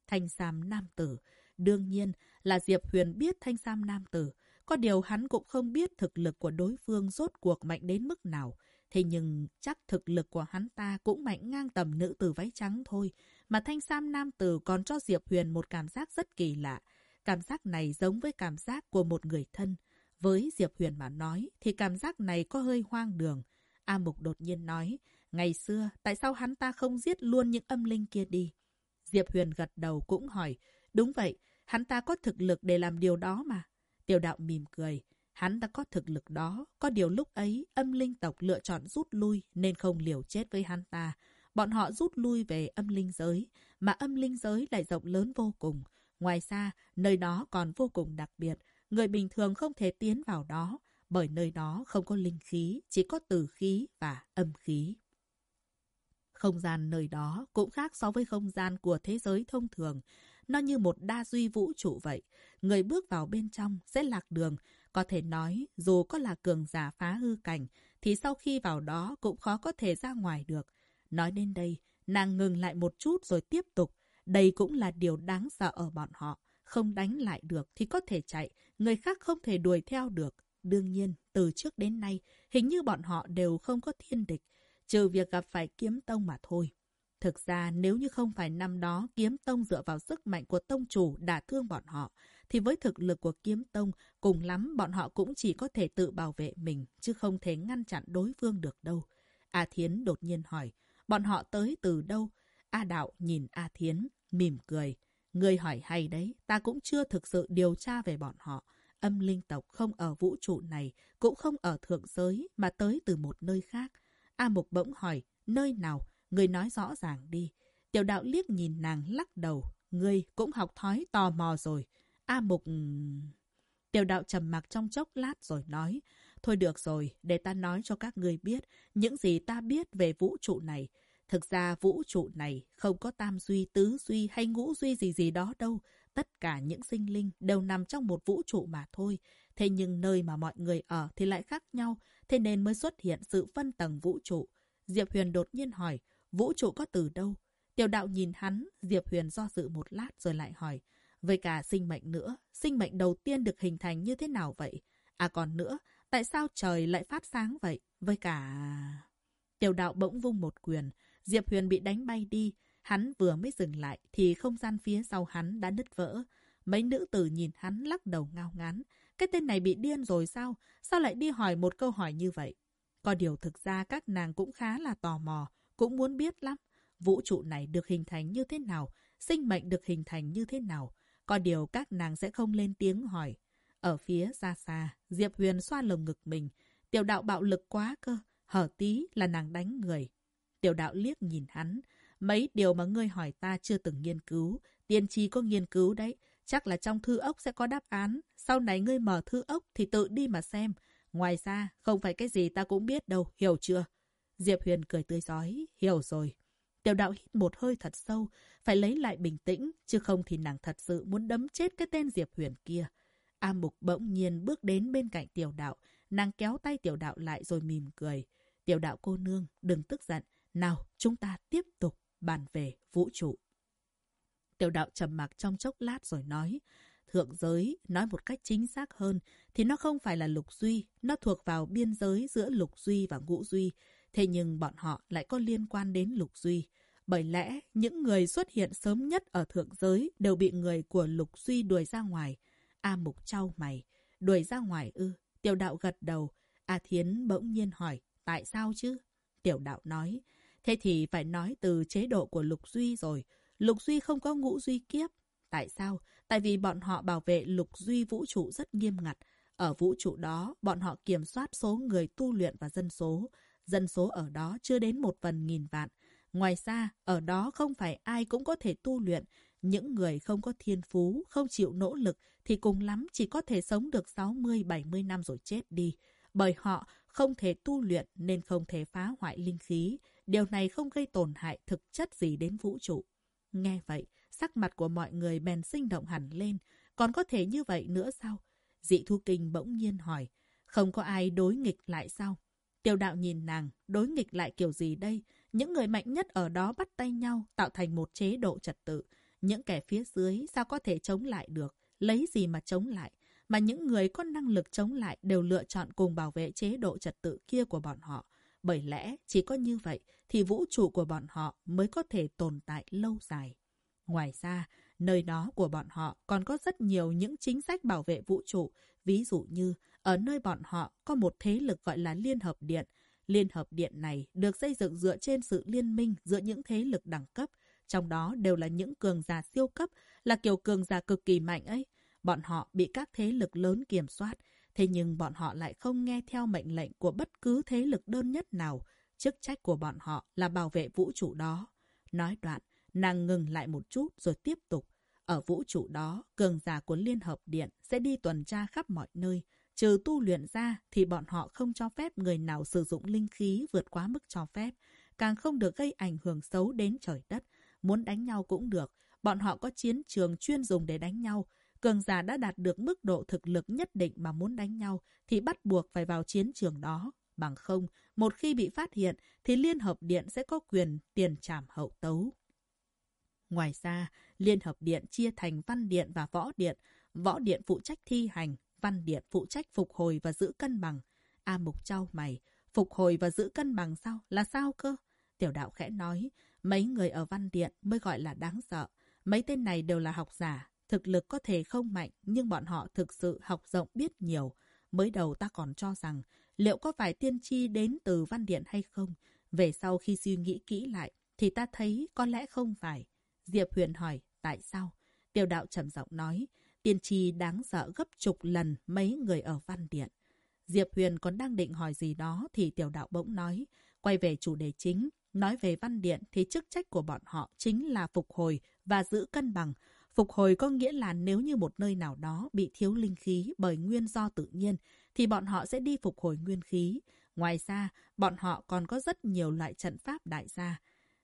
Thanh Sam Nam Tử, đương nhiên là Diệp Huyền biết Thanh Sam Nam Tử. Có điều hắn cũng không biết thực lực của đối phương rốt cuộc mạnh đến mức nào. Thế nhưng chắc thực lực của hắn ta cũng mạnh ngang tầm nữ tử váy trắng thôi. Mà Thanh Sam Nam Tử còn cho Diệp Huyền một cảm giác rất kỳ lạ. Cảm giác này giống với cảm giác của một người thân. Với Diệp Huyền mà nói thì cảm giác này có hơi hoang đường. A Mục đột nhiên nói, ngày xưa tại sao hắn ta không giết luôn những âm linh kia đi? Diệp Huyền gật đầu cũng hỏi, đúng vậy, hắn ta có thực lực để làm điều đó mà. Tiểu đạo mỉm cười, hắn ta có thực lực đó, có điều lúc ấy âm linh tộc lựa chọn rút lui nên không liều chết với hắn ta. Bọn họ rút lui về âm linh giới, mà âm linh giới lại rộng lớn vô cùng. Ngoài ra, nơi đó còn vô cùng đặc biệt, người bình thường không thể tiến vào đó, bởi nơi đó không có linh khí, chỉ có tử khí và âm khí. Không gian nơi đó cũng khác so với không gian của thế giới thông thường. Nó như một đa duy vũ trụ vậy. Người bước vào bên trong sẽ lạc đường. Có thể nói, dù có là cường giả phá hư cảnh, thì sau khi vào đó cũng khó có thể ra ngoài được. Nói đến đây, nàng ngừng lại một chút rồi tiếp tục. Đây cũng là điều đáng sợ ở bọn họ. Không đánh lại được thì có thể chạy, người khác không thể đuổi theo được. Đương nhiên, từ trước đến nay, hình như bọn họ đều không có thiên địch, trừ việc gặp phải kiếm tông mà thôi. Thực ra, nếu như không phải năm đó kiếm tông dựa vào sức mạnh của tông chủ đả thương bọn họ, thì với thực lực của kiếm tông, cùng lắm bọn họ cũng chỉ có thể tự bảo vệ mình, chứ không thể ngăn chặn đối phương được đâu. A Thiến đột nhiên hỏi, bọn họ tới từ đâu? A Đạo nhìn A Thiến, mỉm cười. Người hỏi hay đấy, ta cũng chưa thực sự điều tra về bọn họ. Âm linh tộc không ở vũ trụ này, cũng không ở thượng giới, mà tới từ một nơi khác. A Mục bỗng hỏi, nơi nào? Người nói rõ ràng đi. Tiểu đạo liếc nhìn nàng lắc đầu. Ngươi cũng học thói tò mò rồi. A Mục... Tiểu đạo trầm mặc trong chốc lát rồi nói. Thôi được rồi, để ta nói cho các người biết những gì ta biết về vũ trụ này. Thực ra vũ trụ này không có tam duy, tứ duy hay ngũ duy gì gì đó đâu tất cả những sinh linh đều nằm trong một vũ trụ mà thôi. Thế nhưng nơi mà mọi người ở thì lại khác nhau, thế nên mới xuất hiện sự phân tầng vũ trụ. Diệp Huyền đột nhiên hỏi, vũ trụ có từ đâu? Tiểu đạo nhìn hắn, Diệp Huyền do dự một lát rồi lại hỏi, với cả sinh mệnh nữa, sinh mệnh đầu tiên được hình thành như thế nào vậy? À còn nữa, tại sao trời lại phát sáng vậy? Với cả... Tiểu đạo bỗng vung một quyền, Diệp Huyền bị đánh bay đi. Hắn vừa mới dừng lại thì không gian phía sau hắn đã nứt vỡ. Mấy nữ tử nhìn hắn lắc đầu ngao ngán. Cái tên này bị điên rồi sao? Sao lại đi hỏi một câu hỏi như vậy? Có điều thực ra các nàng cũng khá là tò mò, cũng muốn biết lắm. Vũ trụ này được hình thành như thế nào? Sinh mệnh được hình thành như thế nào? Có điều các nàng sẽ không lên tiếng hỏi. Ở phía xa xa, Diệp Huyền xoa lồng ngực mình. Tiểu đạo bạo lực quá cơ. Hở tí là nàng đánh người. Tiểu đạo liếc nhìn hắn. Mấy điều mà ngươi hỏi ta chưa từng nghiên cứu. Tiên tri có nghiên cứu đấy. Chắc là trong thư ốc sẽ có đáp án. Sau này ngươi mở thư ốc thì tự đi mà xem. Ngoài ra, không phải cái gì ta cũng biết đâu, hiểu chưa? Diệp Huyền cười tươi giói, hiểu rồi. Tiểu đạo hít một hơi thật sâu, phải lấy lại bình tĩnh, chứ không thì nàng thật sự muốn đấm chết cái tên Diệp Huyền kia. A Mục bỗng nhiên bước đến bên cạnh tiểu đạo, nàng kéo tay tiểu đạo lại rồi mỉm cười. Tiểu đạo cô nương, đừng tức giận, nào chúng ta tiếp tục bàn về vũ trụ. Tiểu đạo trầm mặc trong chốc lát rồi nói, thượng giới, nói một cách chính xác hơn, thì nó không phải là lục duy, nó thuộc vào biên giới giữa lục duy và ngũ duy. Thế nhưng bọn họ lại có liên quan đến lục duy. Bởi lẽ, những người xuất hiện sớm nhất ở thượng giới đều bị người của lục duy đuổi ra ngoài. A Mục trao mày, đuổi ra ngoài ư. Tiểu đạo gật đầu. A Thiến bỗng nhiên hỏi, tại sao chứ? Tiểu đạo nói, thế thì phải nói từ chế độ của lục duy rồi. Lục duy không có ngũ duy kiếp. Tại sao? Tại vì bọn họ bảo vệ lục duy vũ trụ rất nghiêm ngặt. Ở vũ trụ đó, bọn họ kiểm soát số người tu luyện và dân số. Dân số ở đó chưa đến một phần nghìn vạn. Ngoài ra, ở đó không phải ai cũng có thể tu luyện. Những người không có thiên phú, không chịu nỗ lực thì cùng lắm chỉ có thể sống được 60-70 năm rồi chết đi. Bởi họ không thể tu luyện nên không thể phá hoại linh khí. Điều này không gây tổn hại thực chất gì đến vũ trụ. Nghe vậy, sắc mặt của mọi người bèn sinh động hẳn lên. Còn có thể như vậy nữa sao? Dị Thu Kinh bỗng nhiên hỏi. Không có ai đối nghịch lại sao? Tiêu đạo nhìn nàng, đối nghịch lại kiểu gì đây? Những người mạnh nhất ở đó bắt tay nhau, tạo thành một chế độ trật tự. Những kẻ phía dưới sao có thể chống lại được? Lấy gì mà chống lại? Mà những người có năng lực chống lại đều lựa chọn cùng bảo vệ chế độ trật tự kia của bọn họ. Bởi lẽ, chỉ có như vậy thì vũ trụ của bọn họ mới có thể tồn tại lâu dài. Ngoài ra, nơi đó của bọn họ còn có rất nhiều những chính sách bảo vệ vũ trụ. Ví dụ như, ở nơi bọn họ có một thế lực gọi là Liên Hợp Điện. Liên Hợp Điện này được xây dựng dựa trên sự liên minh giữa những thế lực đẳng cấp. Trong đó đều là những cường giả siêu cấp, là kiểu cường giả cực kỳ mạnh ấy. Bọn họ bị các thế lực lớn kiểm soát, thế nhưng bọn họ lại không nghe theo mệnh lệnh của bất cứ thế lực đơn nhất nào. Chức trách của bọn họ là bảo vệ vũ trụ đó. Nói đoạn, nàng ngừng lại một chút rồi tiếp tục. Ở vũ trụ đó, cường giả của Liên Hợp Điện sẽ đi tuần tra khắp mọi nơi. Trừ tu luyện ra thì bọn họ không cho phép người nào sử dụng linh khí vượt quá mức cho phép. Càng không được gây ảnh hưởng xấu đến trời đất. Muốn đánh nhau cũng được. Bọn họ có chiến trường chuyên dùng để đánh nhau. Cường giả đã đạt được mức độ thực lực nhất định mà muốn đánh nhau thì bắt buộc phải vào chiến trường đó. Bằng không, một khi bị phát hiện thì Liên Hợp Điện sẽ có quyền tiền trảm hậu tấu. Ngoài ra, Liên Hợp Điện chia thành Văn Điện và Võ Điện. Võ Điện phụ trách thi hành, Văn Điện phụ trách phục hồi và giữ cân bằng. A Mục trao mày, phục hồi và giữ cân bằng sao? Là sao cơ? Tiểu đạo khẽ nói, mấy người ở Văn Điện mới gọi là đáng sợ. Mấy tên này đều là học giả, thực lực có thể không mạnh, nhưng bọn họ thực sự học rộng biết nhiều. Mới đầu ta còn cho rằng, liệu có phải tiên tri đến từ Văn Điện hay không? Về sau khi suy nghĩ kỹ lại, thì ta thấy có lẽ không phải. Diệp Huyền hỏi, tại sao? Tiêu đạo trầm giọng nói, tiên tri đáng sợ gấp chục lần mấy người ở văn điện. Diệp Huyền còn đang định hỏi gì đó thì tiểu đạo bỗng nói, quay về chủ đề chính. Nói về văn điện thì chức trách của bọn họ chính là phục hồi và giữ cân bằng. Phục hồi có nghĩa là nếu như một nơi nào đó bị thiếu linh khí bởi nguyên do tự nhiên, thì bọn họ sẽ đi phục hồi nguyên khí. Ngoài ra, bọn họ còn có rất nhiều loại trận pháp đại gia.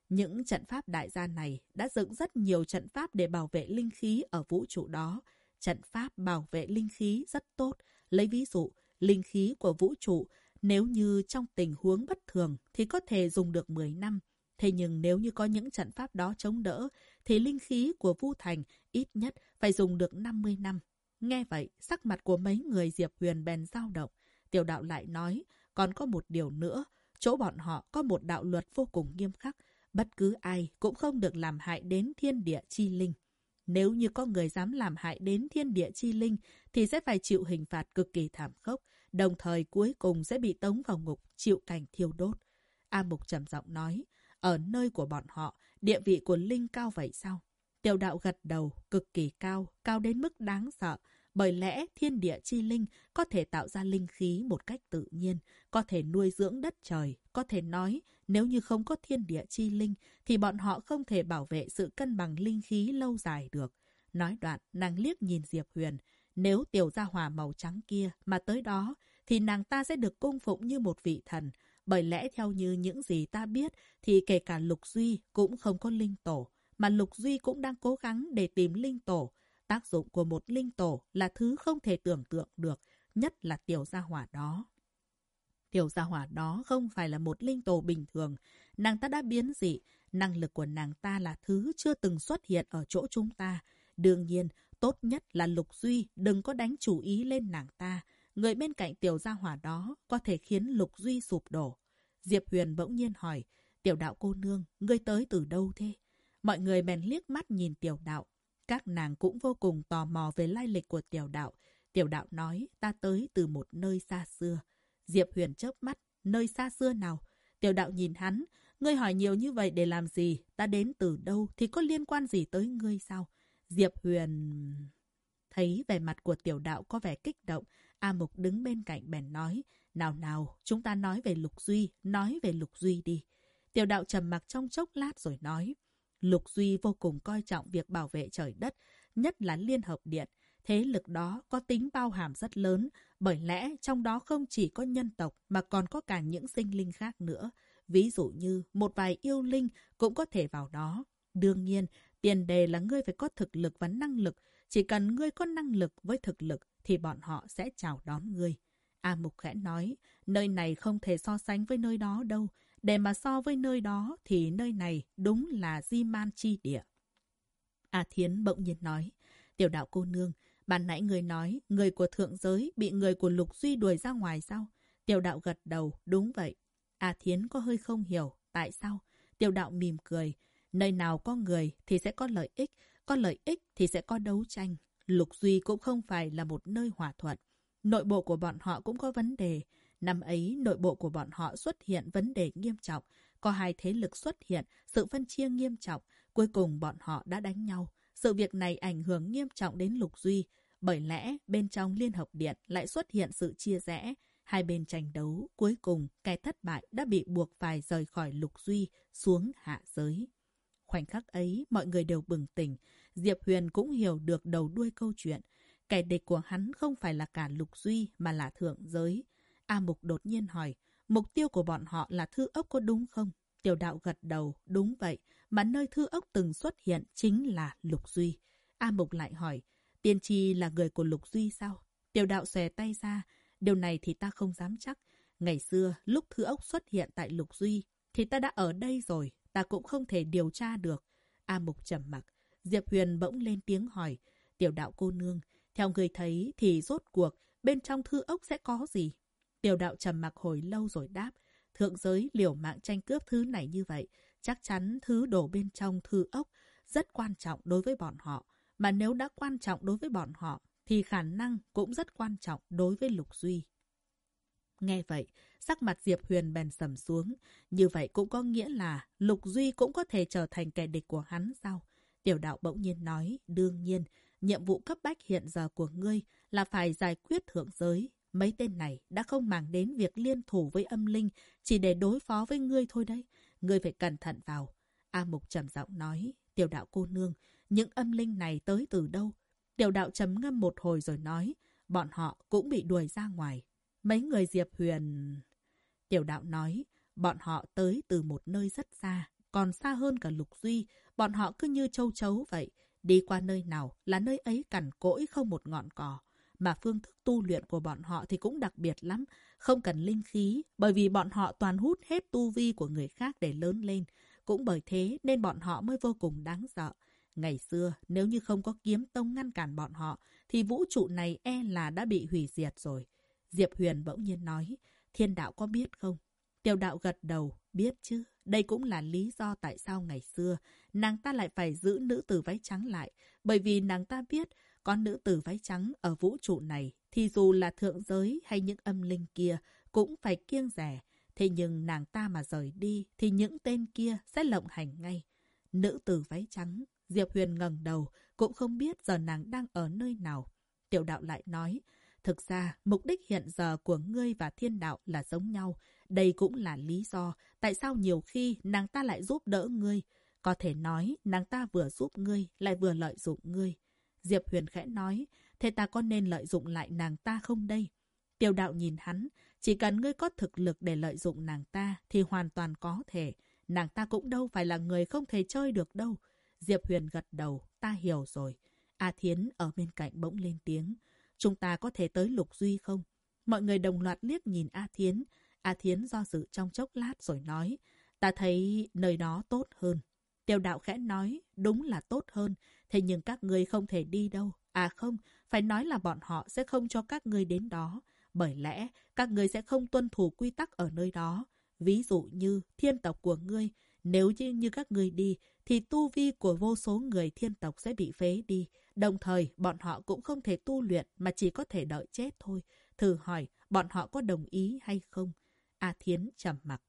Những trận pháp đại gia này đã dựng rất nhiều trận pháp để bảo vệ linh khí ở vũ trụ đó. Trận pháp bảo vệ linh khí rất tốt. Lấy ví dụ, linh khí của vũ trụ nếu như trong tình huống bất thường thì có thể dùng được 10 năm. Thế nhưng nếu như có những trận pháp đó chống đỡ, thì linh khí của Vu Thành ít nhất phải dùng được 50 năm. Nghe vậy, sắc mặt của mấy người Diệp Huyền bèn dao động. Tiểu đạo lại nói, còn có một điều nữa, chỗ bọn họ có một đạo luật vô cùng nghiêm khắc. Bất cứ ai cũng không được làm hại đến thiên địa chi linh. Nếu như có người dám làm hại đến thiên địa chi linh, thì sẽ phải chịu hình phạt cực kỳ thảm khốc, đồng thời cuối cùng sẽ bị tống vào ngục, chịu cảnh thiêu đốt. A Mục trầm giọng nói, ở nơi của bọn họ, địa vị của Linh cao vậy sao? Tiểu đạo gật đầu, cực kỳ cao, cao đến mức đáng sợ. Bởi lẽ thiên địa chi linh có thể tạo ra linh khí một cách tự nhiên, có thể nuôi dưỡng đất trời, có thể nói nếu như không có thiên địa chi linh thì bọn họ không thể bảo vệ sự cân bằng linh khí lâu dài được. Nói đoạn, nàng liếc nhìn Diệp Huyền. Nếu tiểu gia Hòa màu trắng kia mà tới đó thì nàng ta sẽ được cung phụng như một vị thần. Bởi lẽ theo như những gì ta biết thì kể cả Lục Duy cũng không có linh tổ, mà Lục Duy cũng đang cố gắng để tìm linh tổ. Tác dụng của một linh tổ là thứ không thể tưởng tượng được, nhất là tiểu gia hỏa đó. Tiểu gia hỏa đó không phải là một linh tổ bình thường. Nàng ta đã biến dị. Năng lực của nàng ta là thứ chưa từng xuất hiện ở chỗ chúng ta. Đương nhiên, tốt nhất là Lục Duy đừng có đánh chủ ý lên nàng ta. Người bên cạnh tiểu gia hỏa đó có thể khiến Lục Duy sụp đổ. Diệp Huyền bỗng nhiên hỏi, tiểu đạo cô nương, ngươi tới từ đâu thế? Mọi người bèn liếc mắt nhìn tiểu đạo. Các nàng cũng vô cùng tò mò về lai lịch của tiểu đạo. Tiểu đạo nói, ta tới từ một nơi xa xưa. Diệp Huyền chớp mắt, nơi xa xưa nào? Tiểu đạo nhìn hắn, ngươi hỏi nhiều như vậy để làm gì? Ta đến từ đâu thì có liên quan gì tới ngươi sao? Diệp Huyền... Thấy vẻ mặt của tiểu đạo có vẻ kích động, A Mục đứng bên cạnh bèn nói, nào nào, chúng ta nói về Lục Duy, nói về Lục Duy đi. Tiểu đạo trầm mặc trong chốc lát rồi nói, Lục Duy vô cùng coi trọng việc bảo vệ trời đất, nhất là Liên Hợp Điện. Thế lực đó có tính bao hàm rất lớn, bởi lẽ trong đó không chỉ có nhân tộc mà còn có cả những sinh linh khác nữa. Ví dụ như một vài yêu linh cũng có thể vào đó. Đương nhiên, tiền đề là ngươi phải có thực lực và năng lực. Chỉ cần ngươi có năng lực với thực lực thì bọn họ sẽ chào đón ngươi. A Mục khẽ nói, nơi này không thể so sánh với nơi đó đâu. Để mà so với nơi đó thì nơi này đúng là di man chi địa. A Thiến bỗng nhiên nói, tiểu đạo cô nương, Ban nãy người nói, người của thượng giới bị người của lục duy đuổi ra ngoài sao? Tiểu đạo gật đầu, đúng vậy. À Thiến có hơi không hiểu, tại sao? Tiểu đạo mỉm cười, nơi nào có người thì sẽ có lợi ích, có lợi ích thì sẽ có đấu tranh. Lục Duy cũng không phải là một nơi hòa thuận. Nội bộ của bọn họ cũng có vấn đề. Năm ấy, nội bộ của bọn họ xuất hiện vấn đề nghiêm trọng. Có hai thế lực xuất hiện, sự phân chia nghiêm trọng. Cuối cùng bọn họ đã đánh nhau. Sự việc này ảnh hưởng nghiêm trọng đến Lục Duy, bởi lẽ bên trong Liên Hợp Điện lại xuất hiện sự chia rẽ. Hai bên tranh đấu, cuối cùng kẻ thất bại đã bị buộc phải rời khỏi Lục Duy xuống hạ giới. Khoảnh khắc ấy, mọi người đều bừng tỉnh. Diệp Huyền cũng hiểu được đầu đuôi câu chuyện. Kẻ địch của hắn không phải là cả Lục Duy mà là thượng giới. A Mục đột nhiên hỏi, mục tiêu của bọn họ là thư ốc có đúng không? Tiểu đạo gật đầu, đúng vậy, mà nơi thư ốc từng xuất hiện chính là Lục Duy. A Mục lại hỏi, tiên tri là người của Lục Duy sao? Tiểu đạo xòe tay ra, điều này thì ta không dám chắc. Ngày xưa, lúc thư ốc xuất hiện tại Lục Duy, thì ta đã ở đây rồi, ta cũng không thể điều tra được. A Mục trầm mặc, Diệp Huyền bỗng lên tiếng hỏi, tiểu đạo cô nương, theo người thấy thì rốt cuộc bên trong thư ốc sẽ có gì? Tiểu đạo trầm mặc hồi lâu rồi đáp, thượng giới liều mạng tranh cướp thứ này như vậy, chắc chắn thứ đổ bên trong thư ốc rất quan trọng đối với bọn họ. Mà nếu đã quan trọng đối với bọn họ, thì khả năng cũng rất quan trọng đối với Lục Duy. Nghe vậy, sắc mặt Diệp Huyền bèn sầm xuống. Như vậy cũng có nghĩa là Lục Duy cũng có thể trở thành kẻ địch của hắn sao? Tiểu đạo bỗng nhiên nói, đương nhiên, nhiệm vụ cấp bách hiện giờ của ngươi là phải giải quyết thượng giới. Mấy tên này đã không màng đến việc liên thủ với âm linh chỉ để đối phó với ngươi thôi đấy. Ngươi phải cẩn thận vào. A Mục trầm giọng nói, tiểu đạo cô nương, những âm linh này tới từ đâu? Tiểu đạo trầm ngâm một hồi rồi nói, bọn họ cũng bị đuổi ra ngoài. Mấy người Diệp Huyền... Tiểu đạo nói, bọn họ tới từ một nơi rất xa, còn xa hơn cả Lục Duy. Bọn họ cứ như châu chấu vậy. Đi qua nơi nào là nơi ấy cằn cỗi không một ngọn cỏ. Mà phương thức tu luyện của bọn họ thì cũng đặc biệt lắm. Không cần linh khí, bởi vì bọn họ toàn hút hết tu vi của người khác để lớn lên. Cũng bởi thế nên bọn họ mới vô cùng đáng sợ. Ngày xưa, nếu như không có kiếm tông ngăn cản bọn họ, thì vũ trụ này e là đã bị hủy diệt rồi. Diệp Huyền bỗng nhiên nói, thiên đạo có biết không? Tiểu đạo gật đầu, biết chứ. Đây cũng là lý do tại sao ngày xưa nàng ta lại phải giữ nữ tử váy trắng lại. Bởi vì nàng ta biết có nữ tử váy trắng ở vũ trụ này thì dù là thượng giới hay những âm linh kia cũng phải kiêng rẻ. Thế nhưng nàng ta mà rời đi thì những tên kia sẽ lộng hành ngay. Nữ tử váy trắng, Diệp Huyền ngẩng đầu, cũng không biết giờ nàng đang ở nơi nào. Tiểu đạo lại nói, thực ra mục đích hiện giờ của ngươi và thiên đạo là giống nhau. Đây cũng là lý do tại sao nhiều khi nàng ta lại giúp đỡ ngươi. Có thể nói nàng ta vừa giúp ngươi lại vừa lợi dụng ngươi. Diệp Huyền khẽ nói, thế ta có nên lợi dụng lại nàng ta không đây? Tiêu đạo nhìn hắn, chỉ cần ngươi có thực lực để lợi dụng nàng ta thì hoàn toàn có thể. Nàng ta cũng đâu phải là người không thể chơi được đâu. Diệp Huyền gật đầu, ta hiểu rồi. A Thiến ở bên cạnh bỗng lên tiếng. Chúng ta có thể tới Lục Duy không? Mọi người đồng loạt liếc nhìn A Thiến. A Thiến do dự trong chốc lát rồi nói. Ta thấy nơi đó tốt hơn. Tiêu đạo khẽ nói, đúng là tốt hơn. Thế nhưng các ngươi không thể đi đâu. À không, phải nói là bọn họ sẽ không cho các ngươi đến đó. Bởi lẽ, các ngươi sẽ không tuân thủ quy tắc ở nơi đó. Ví dụ như thiên tộc của ngươi, nếu như, như các ngươi đi, thì tu vi của vô số người thiên tộc sẽ bị phế đi. Đồng thời, bọn họ cũng không thể tu luyện mà chỉ có thể đợi chết thôi. Thử hỏi, bọn họ có đồng ý hay không? A Thiến trầm mặc.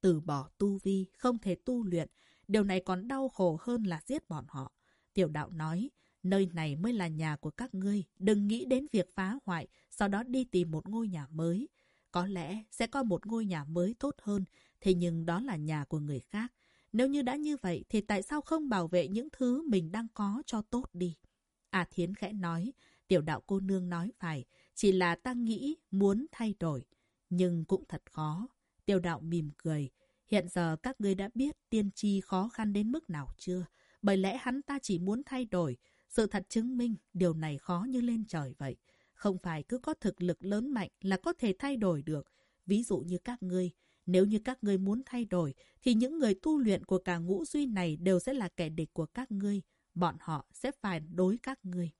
Từ bỏ tu vi, không thể tu luyện. Điều này còn đau khổ hơn là giết bọn họ. Tiểu đạo nói, nơi này mới là nhà của các ngươi. Đừng nghĩ đến việc phá hoại, sau đó đi tìm một ngôi nhà mới. Có lẽ sẽ có một ngôi nhà mới tốt hơn, thế nhưng đó là nhà của người khác. Nếu như đã như vậy thì tại sao không bảo vệ những thứ mình đang có cho tốt đi? À Thiến khẽ nói, tiểu đạo cô nương nói phải, chỉ là ta nghĩ muốn thay đổi. Nhưng cũng thật khó. Tiêu đạo mỉm cười. Hiện giờ các ngươi đã biết tiên tri khó khăn đến mức nào chưa? Bởi lẽ hắn ta chỉ muốn thay đổi. Sự thật chứng minh điều này khó như lên trời vậy. Không phải cứ có thực lực lớn mạnh là có thể thay đổi được. Ví dụ như các ngươi, nếu như các ngươi muốn thay đổi, thì những người tu luyện của cả ngũ duy này đều sẽ là kẻ địch của các ngươi. Bọn họ sẽ phản đối các ngươi.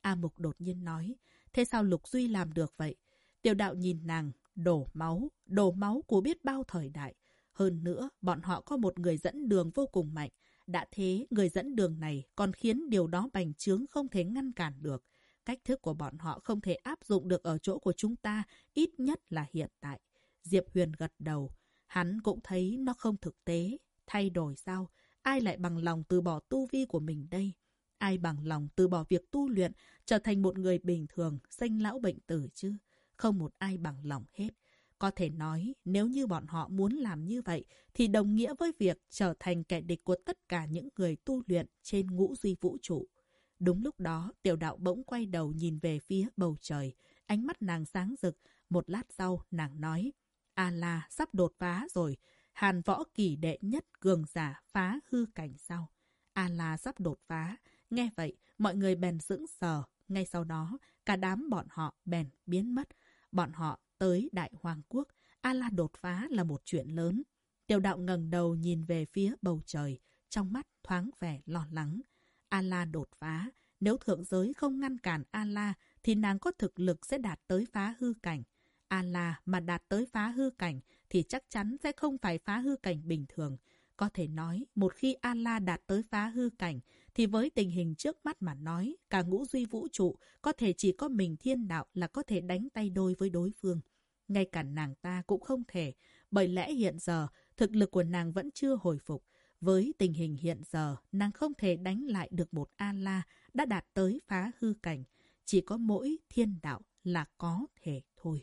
A Mục đột nhiên nói, thế sao Lục Duy làm được vậy? Tiểu đạo nhìn nàng, đổ máu, đổ máu của biết bao thời đại. Hơn nữa, bọn họ có một người dẫn đường vô cùng mạnh. Đã thế, người dẫn đường này còn khiến điều đó bành trướng không thể ngăn cản được. Cách thức của bọn họ không thể áp dụng được ở chỗ của chúng ta, ít nhất là hiện tại. Diệp Huyền gật đầu. Hắn cũng thấy nó không thực tế. Thay đổi sao? Ai lại bằng lòng từ bỏ tu vi của mình đây? Ai bằng lòng từ bỏ việc tu luyện, trở thành một người bình thường, sanh lão bệnh tử chứ? Không một ai bằng lòng hết. Có thể nói, nếu như bọn họ muốn làm như vậy, thì đồng nghĩa với việc trở thành kẻ địch của tất cả những người tu luyện trên ngũ duy vũ trụ. Đúng lúc đó, tiểu đạo bỗng quay đầu nhìn về phía bầu trời. Ánh mắt nàng sáng rực. Một lát sau, nàng nói, A-la sắp đột phá rồi. Hàn võ kỳ đệ nhất cường giả phá hư cảnh sau. A-la sắp đột phá. Nghe vậy, mọi người bèn sững sờ. Ngay sau đó, cả đám bọn họ bèn biến mất. Bọn họ tới Đại Hoàng Quốc. A-la đột phá là một chuyện lớn. Tiểu đạo ngẩng đầu nhìn về phía bầu trời, trong mắt thoáng vẻ lo lắng. A-la đột phá, nếu thượng giới không ngăn cản A-la thì nàng có thực lực sẽ đạt tới phá hư cảnh. A-la mà đạt tới phá hư cảnh thì chắc chắn sẽ không phải phá hư cảnh bình thường. Có thể nói, một khi A-la đạt tới phá hư cảnh, thì với tình hình trước mắt mà nói, cả ngũ duy vũ trụ có thể chỉ có mình thiên đạo là có thể đánh tay đôi với đối phương. Ngay cả nàng ta cũng không thể, bởi lẽ hiện giờ thực lực của nàng vẫn chưa hồi phục. Với tình hình hiện giờ, nàng không thể đánh lại được một A-la đã đạt tới phá hư cảnh. Chỉ có mỗi thiên đạo là có thể thôi.